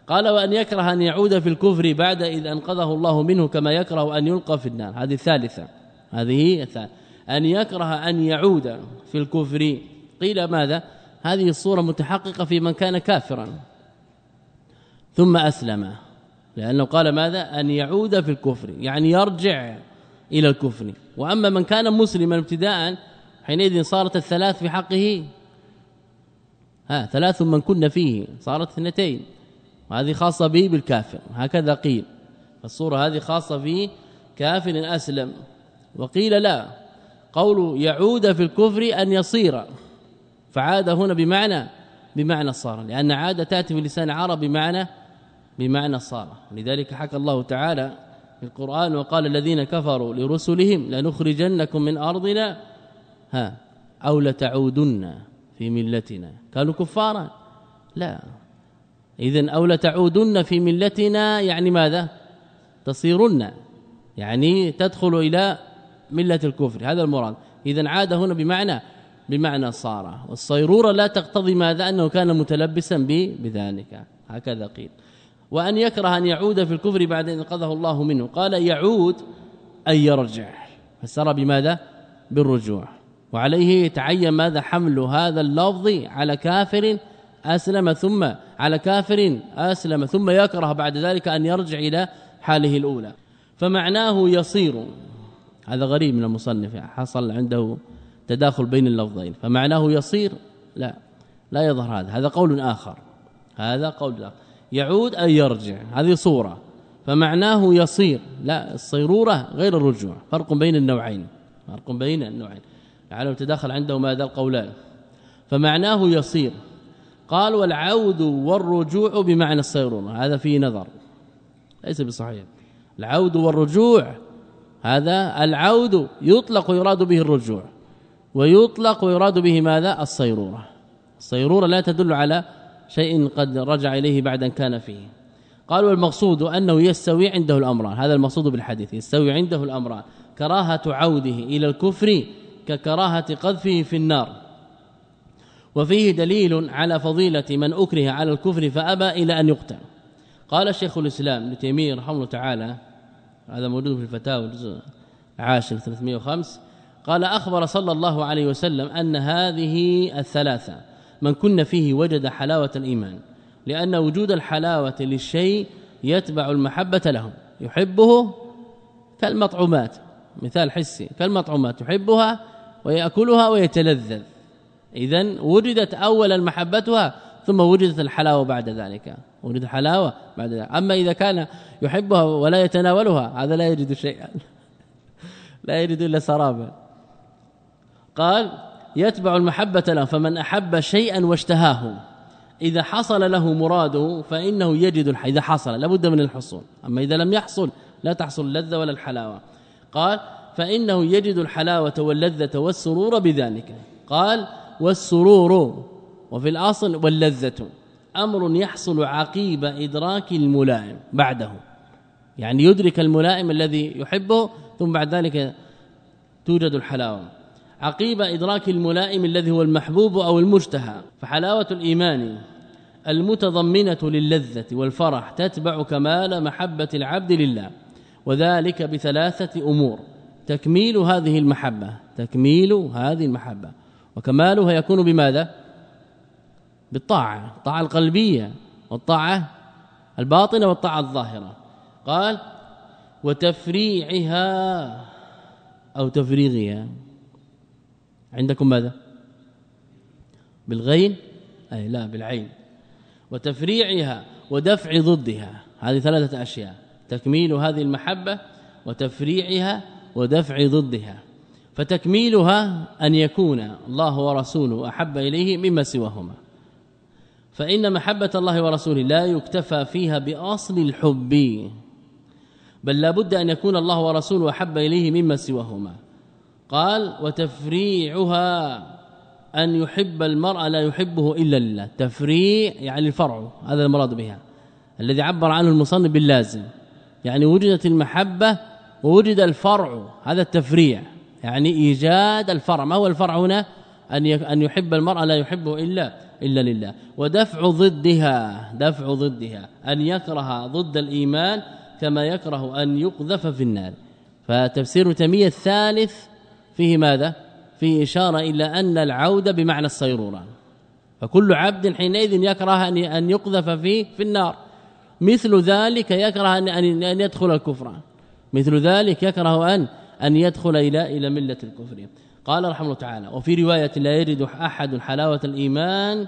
قال وأن يكره أن يعود في الكفر بعد إذ أنقذه الله منه كما يكره أن يلقى في النار. هذه الثالثة. هذه الثالثة. أن يكره أن يعود في الكفر. قيل ماذا؟ هذه الصورة متحققة في من كان كافرا. ثم أسلم. لأنه قال ماذا؟ أن يعود في الكفر. يعني يرجع إلى الكفر. وأما من كان مسلما ابتداء حينئذ صارت الثلاث في حقه ها ثلاث من كنا فيه صارت اثنتين. وهذه خاصة به بالكافر. هكذا قيل. الصورة هذه خاصة في كافر أسلم. وقيل لا. قول يعود في الكفر أن يصير. فعاد هنا بمعنى بمعنى صار. لأن عاد تأتي في لسان العرب بمعنى بمعنى صار. لذلك حكى الله تعالى في القرآن وقال الذين كفروا لرسلهم لنخرجنكم من أرضنا ها أو لتعودن. في ملتنا. كانوا كفارا. لا. اذا أو لتعودن في ملتنا يعني ماذا؟ تصيرن. يعني تدخل إلى ملة الكفر. هذا المراد. اذا عاد هنا بمعنى بمعنى صار. والصيروره لا تقتضي ماذا؟ أنه كان متلبسا بذلك. هكذا قيل. وأن يكره أن يعود في الكفر بعد إن قضه الله منه. قال يعود اي يرجع. فسر بماذا؟ بالرجوع. وعليه يتعين ماذا حمل هذا اللفظ على كافر أسلم ثم على كافر أسلم ثم يكره بعد ذلك أن يرجع إلى حاله الأولى. فمعناه يصير. هذا غريب من المصنف حصل عنده تداخل بين اللفظين. فمعناه يصير؟ لا لا يظهر هذا. هذا قول آخر. هذا قول آخر. يعود أن يرجع. هذه صورة. فمعناه يصير. لا الصيرورة غير الرجوع. فرق بين النوعين. فرق بين النوعين. لعله تداخل عنده ماذا؟ القولان. فمعناه يصير. قال والعود والرجوع بمعنى الصيرورة هذا فيه نظر. ليس بصحيح. العود والرجوع هذا العود يطلق ويراد به الرجوع. ويطلق ويراد به ماذا؟ الصيرورة. الصيرورة لا تدل على شيء قد رجع إليه بعد أن كان فيه. قال والمقصود أنه يستوي عنده الأمران. هذا المقصود بالحديث. يستوي عنده الأمران. كراهة عوده إلى الكفر ككراهة قذفه في النار. وفيه دليل على فضيلة من أكره على الكفر فأبى إلى أن يقتل قال الشيخ الإسلام ابن تيمية رحمه الله تعالى هذا موجود في الفتاوى الجزء العاشر 305 قال أخبر صلى الله عليه وسلم أن هذه الثلاثة من كن فيه وجد حلاوة الإيمان لأن وجود الحلاوة للشيء يتبع المحبة له يحبه كالمطعومات. مثال حسي كالمطعومات يحبها ويأكلها ويتلذذ. اذا وجدت اولا محبتها ثم وجدت الحلاوة بعد ذلك. وجدت الحلاوة بعد ذلك. أما إذا كان يحبها ولا يتناولها هذا لا يجد شيئا. [laughs] لا يجد إلا سرابا قال يتبع المحبة له فمن أحب شيئا واشتهاه. إذا حصل له مراده فإنه يجد الح... إذا حصل لابد من الحصول. أما إذا لم يحصل لا تحصل اللذة ولا الحلاوة. قال فإنه يجد الحلاوة واللذة والسرور بذلك. قال والسرور وفي الأصل واللذة أمر يحصل عقيب إدراك الملائم بعده. يعني يدرك الملائم الذي يحبه ثم بعد ذلك توجد الحلاوة. عقيب إدراك الملائم الذي هو المحبوب أو المشتهى. فحلاوة الإيمان المتضمنة للذة والفرح تتبع كمال محبة العبد لله. وذلك بثلاثة أمور. تكميل هذه المحبة تكميل هذه المحبة. وكمالها يكون بماذا؟ بالطاعة الطاعة القلبية والطاعة الباطنة والطاعة الظاهرة. قال وتفريعها أو تفريغها. عندكم ماذا؟ بالغين؟ أي لا بالعين. وتفريعها ودفع ضدها. هذه ثلاثة أشياء. تكميل هذه المحبة وتفريعها ودفع ضدها. فتكميلها أن يكون الله ورسوله أحب إليه مما سواهما. فإن محبة الله ورسوله لا يكتفى فيها بأصل الحب بل لابد أن يكون الله ورسوله أحب إليه مما سواهما. قال وتفريعها أن يحب المرء لا يحبه إلا لله. تفريع يعني الفرع هذا المراد بها. الذي عبر عنه المصنف باللازم. يعني وجدت المحبة ووجد الفرع هذا التفريع يعني إيجاد الفرع. ما هو الفرع هنا؟ أن أن يحب المرء لا يحبه إلا إلا لله. ودفع ضدها دفع ضدها أن يكره ضد الإيمان كما يكره أن يقذف في النار. فتفسير تيمية الثالث فيه ماذا؟ فيه إشارة إلى أن العوده بمعنى الصيرورة. فكل عبد حينئذ يكره أن يقذف في في النار. مثل ذلك يكره ان ان يدخل الكفر. مثل ذلك يكره ان أن يدخل إلى إلى ملة الكفر. قال رحمه الله تعالى وفي رواية لا يجد أحد حلاوة الإيمان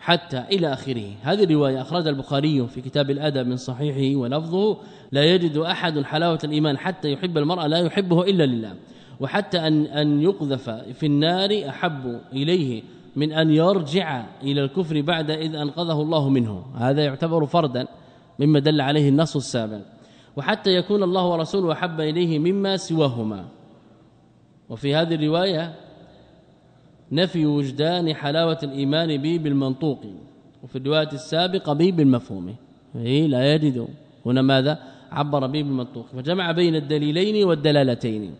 حتى إلى آخره. هذه الرواية أخرجها البخاري في كتاب الأدب من صحيحه ولفظه لا يجد أحد حلاوة الإيمان حتى يحب المرء لا يحبه إلا لله. وحتى ان أن يقذف في النار أحب إليه من أن يرجع إلى الكفر بعد إذ أنقذه الله منه. هذا يعتبر فردا. مما دل عليه النص السابق وحتى يكون الله ورسوله أحب إليه مما سواهما. وفي هذه الرواية نفي وجدان حلاوة الإيمان به بالمنطوق. وفي الرواية السابقة به بالمفهوم. اي لا يجد. هنا ماذا؟ عبر به بالمنطوق. فجمع بين الدليلين والدلالتين.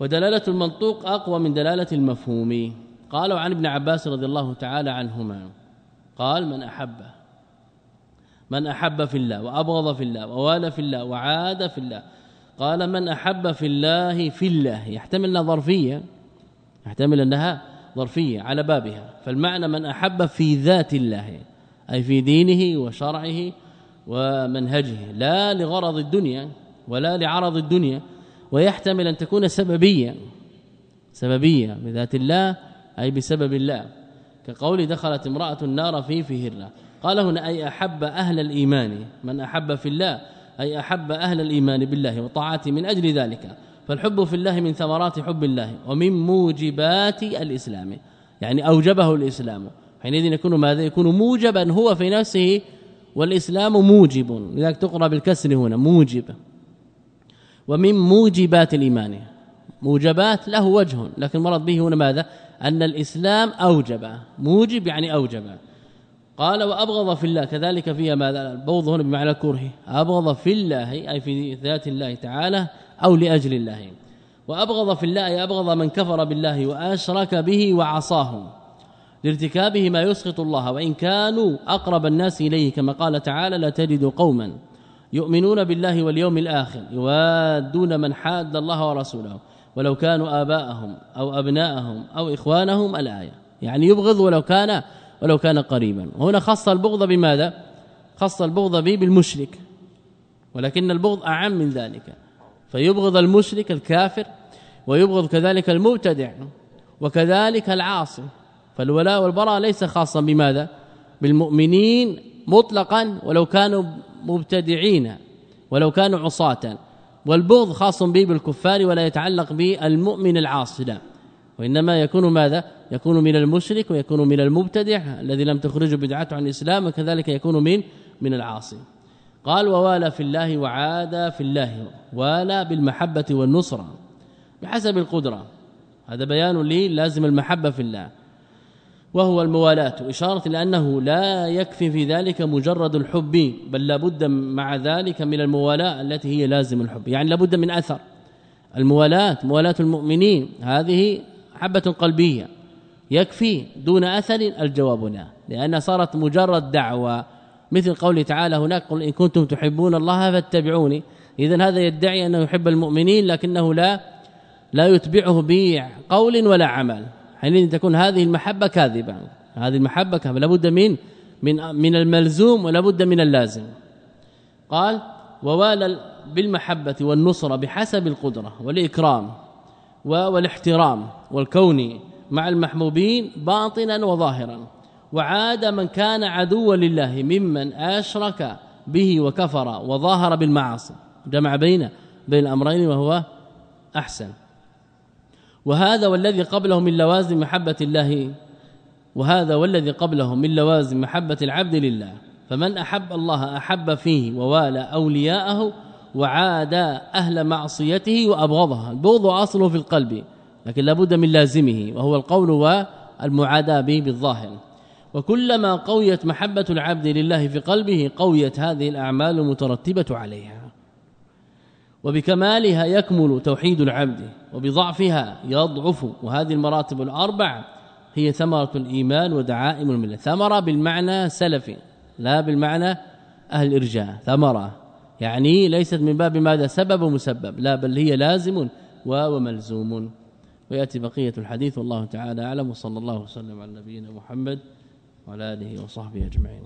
ودلالة المنطوق أقوى من دلالة المفهوم. قالوا عن ابن عباس رضي الله تعالى عنهما. قال من احبه من أحب في الله وأبغض في الله ووالى في الله وعاد في الله. قال من أحب في الله في الله. يحتمل أنها ظرفية. يحتمل أنها ظرفية على بابها. فالمعنى من أحب في ذات الله أي في دينه وشرعه ومنهجه. لا لغرض الدنيا ولا لعرض الدنيا. ويحتمل أن تكون سببية. سببية بذات الله أي بسبب الله. كقول دخلت امرأة النار في فهرة. قال هنا أي أحب أهل الإيمان من أحب في الله أي أحب أهل الإيمان بالله وطاعته من أجل ذلك فالحب في الله من ثمرات حب الله ومن موجبات الإسلام يعني أوجبه الإسلام. حينئذ يكون ماذا؟ يكون موجبا هو في نفسه والإسلام موجب. لذلك تقرأ بالكسر هنا موجب. ومن موجبات الإيمان موجبات له وجه لكن مرض به هنا ماذا؟ أن الإسلام أوجب. موجب يعني أوجب. قال وأبغض في الله كذلك فيها ماذا البغض هنا بمعنى الكره. أبغض في الله أي في ذات الله تعالى أو لأجل الله. وأبغض في الله أي أبغض من كفر بالله وأشرك به وعصاه. لارتكابه ما يسخط الله وإن كانوا أقرب الناس إليه كما قال تعالى لا تجد قوما يؤمنون بالله واليوم الآخر يوادون من حاد الله ورسوله ولو كانوا آباءهم أو أبناءهم أو إخوانهم الآية. يعني يبغض ولو كان ولو كان قريبا. وهنا خص البغض بماذا؟ خص البغض به بالمشرك. ولكن البغض أعم من ذلك. فيبغض المشرك الكافر ويبغض كذلك المبتدع وكذلك العاصي. فالولاء والبراء ليس خاصا بماذا؟ بالمؤمنين مطلقا ولو كانوا مبتدعين ولو كانوا عصاة. والبغض خاص به بالكفار ولا يتعلق بالمؤمن العاصي لا. وإنما يكون ماذا؟ يكون من المشرك ويكون من المبتدع الذي لم تخرجه بدعته عن الإسلام وكذلك يكون من من العاصي. قال ووالى في الله وعاد في الله والى بالمحبة والنصرة. بحسب القدرة. هذا بيان لي لازم المحبة في الله. وهو الموالاة. إشارة لأنه لا يكفي في ذلك مجرد الحب بل لابد مع ذلك من الموالاة التي هي لازم الحب. يعني لابد من أثر. الموالاة موالاة المؤمنين. هذه حبه قلبية يكفي دون أثر الجواب لا لأنها صارت مجرد دعوة. مثل قوله تعالى هناك قل إن كنتم تحبون الله فاتبعوني. اذا هذا يدعي أنه يحب المؤمنين لكنه لا لا يتبعه بقول ولا عمل. حينئذ تكون هذه المحبة كاذبة. هذه المحبة كاذبة. لابد من من من الملزوم ولا بد من اللازم. قال ووالى بالمحبة والنصره بحسب القدرة والإكرام. والاحترام والكون مع المحبوبين باطنا وظاهرا. وعاد من كان عدوا لله ممن أشرك به وكفر وظاهر بالمعاصي. جمع بين بين الأمرين وهو أحسن. وهذا والذي قبله من لوازم محبة الله وهذا والذي قبله من لوازم محبة العبد لله. فمن أحب الله أحب فيه ووالى أولياءه وعاد أهل معصيته وأبغضها. البغض أصله في القلب لكن لابد من لازمه وهو القول والمعاداة به بالظاهر. وكلما قويت محبة العبد لله في قلبه قويت هذه الأعمال المترتبة عليها. وبكمالها يكمل توحيد العبد وبضعفها يضعف. وهذه المراتب الأربع هي ثمرة الإيمان ودعائم الملة. ثمرة بالمعنى سلفي لا بالمعنى أهل الارجاء ثمرة. يعني ليست من باب ماذا؟ سبب ومسبب لا بل هي لازم وملزوم. ويأتي بقية الحديث والله تعالى أعلم. وصلى الله وسلم على نبينا محمد وعلى آله وصحبه أجمعين.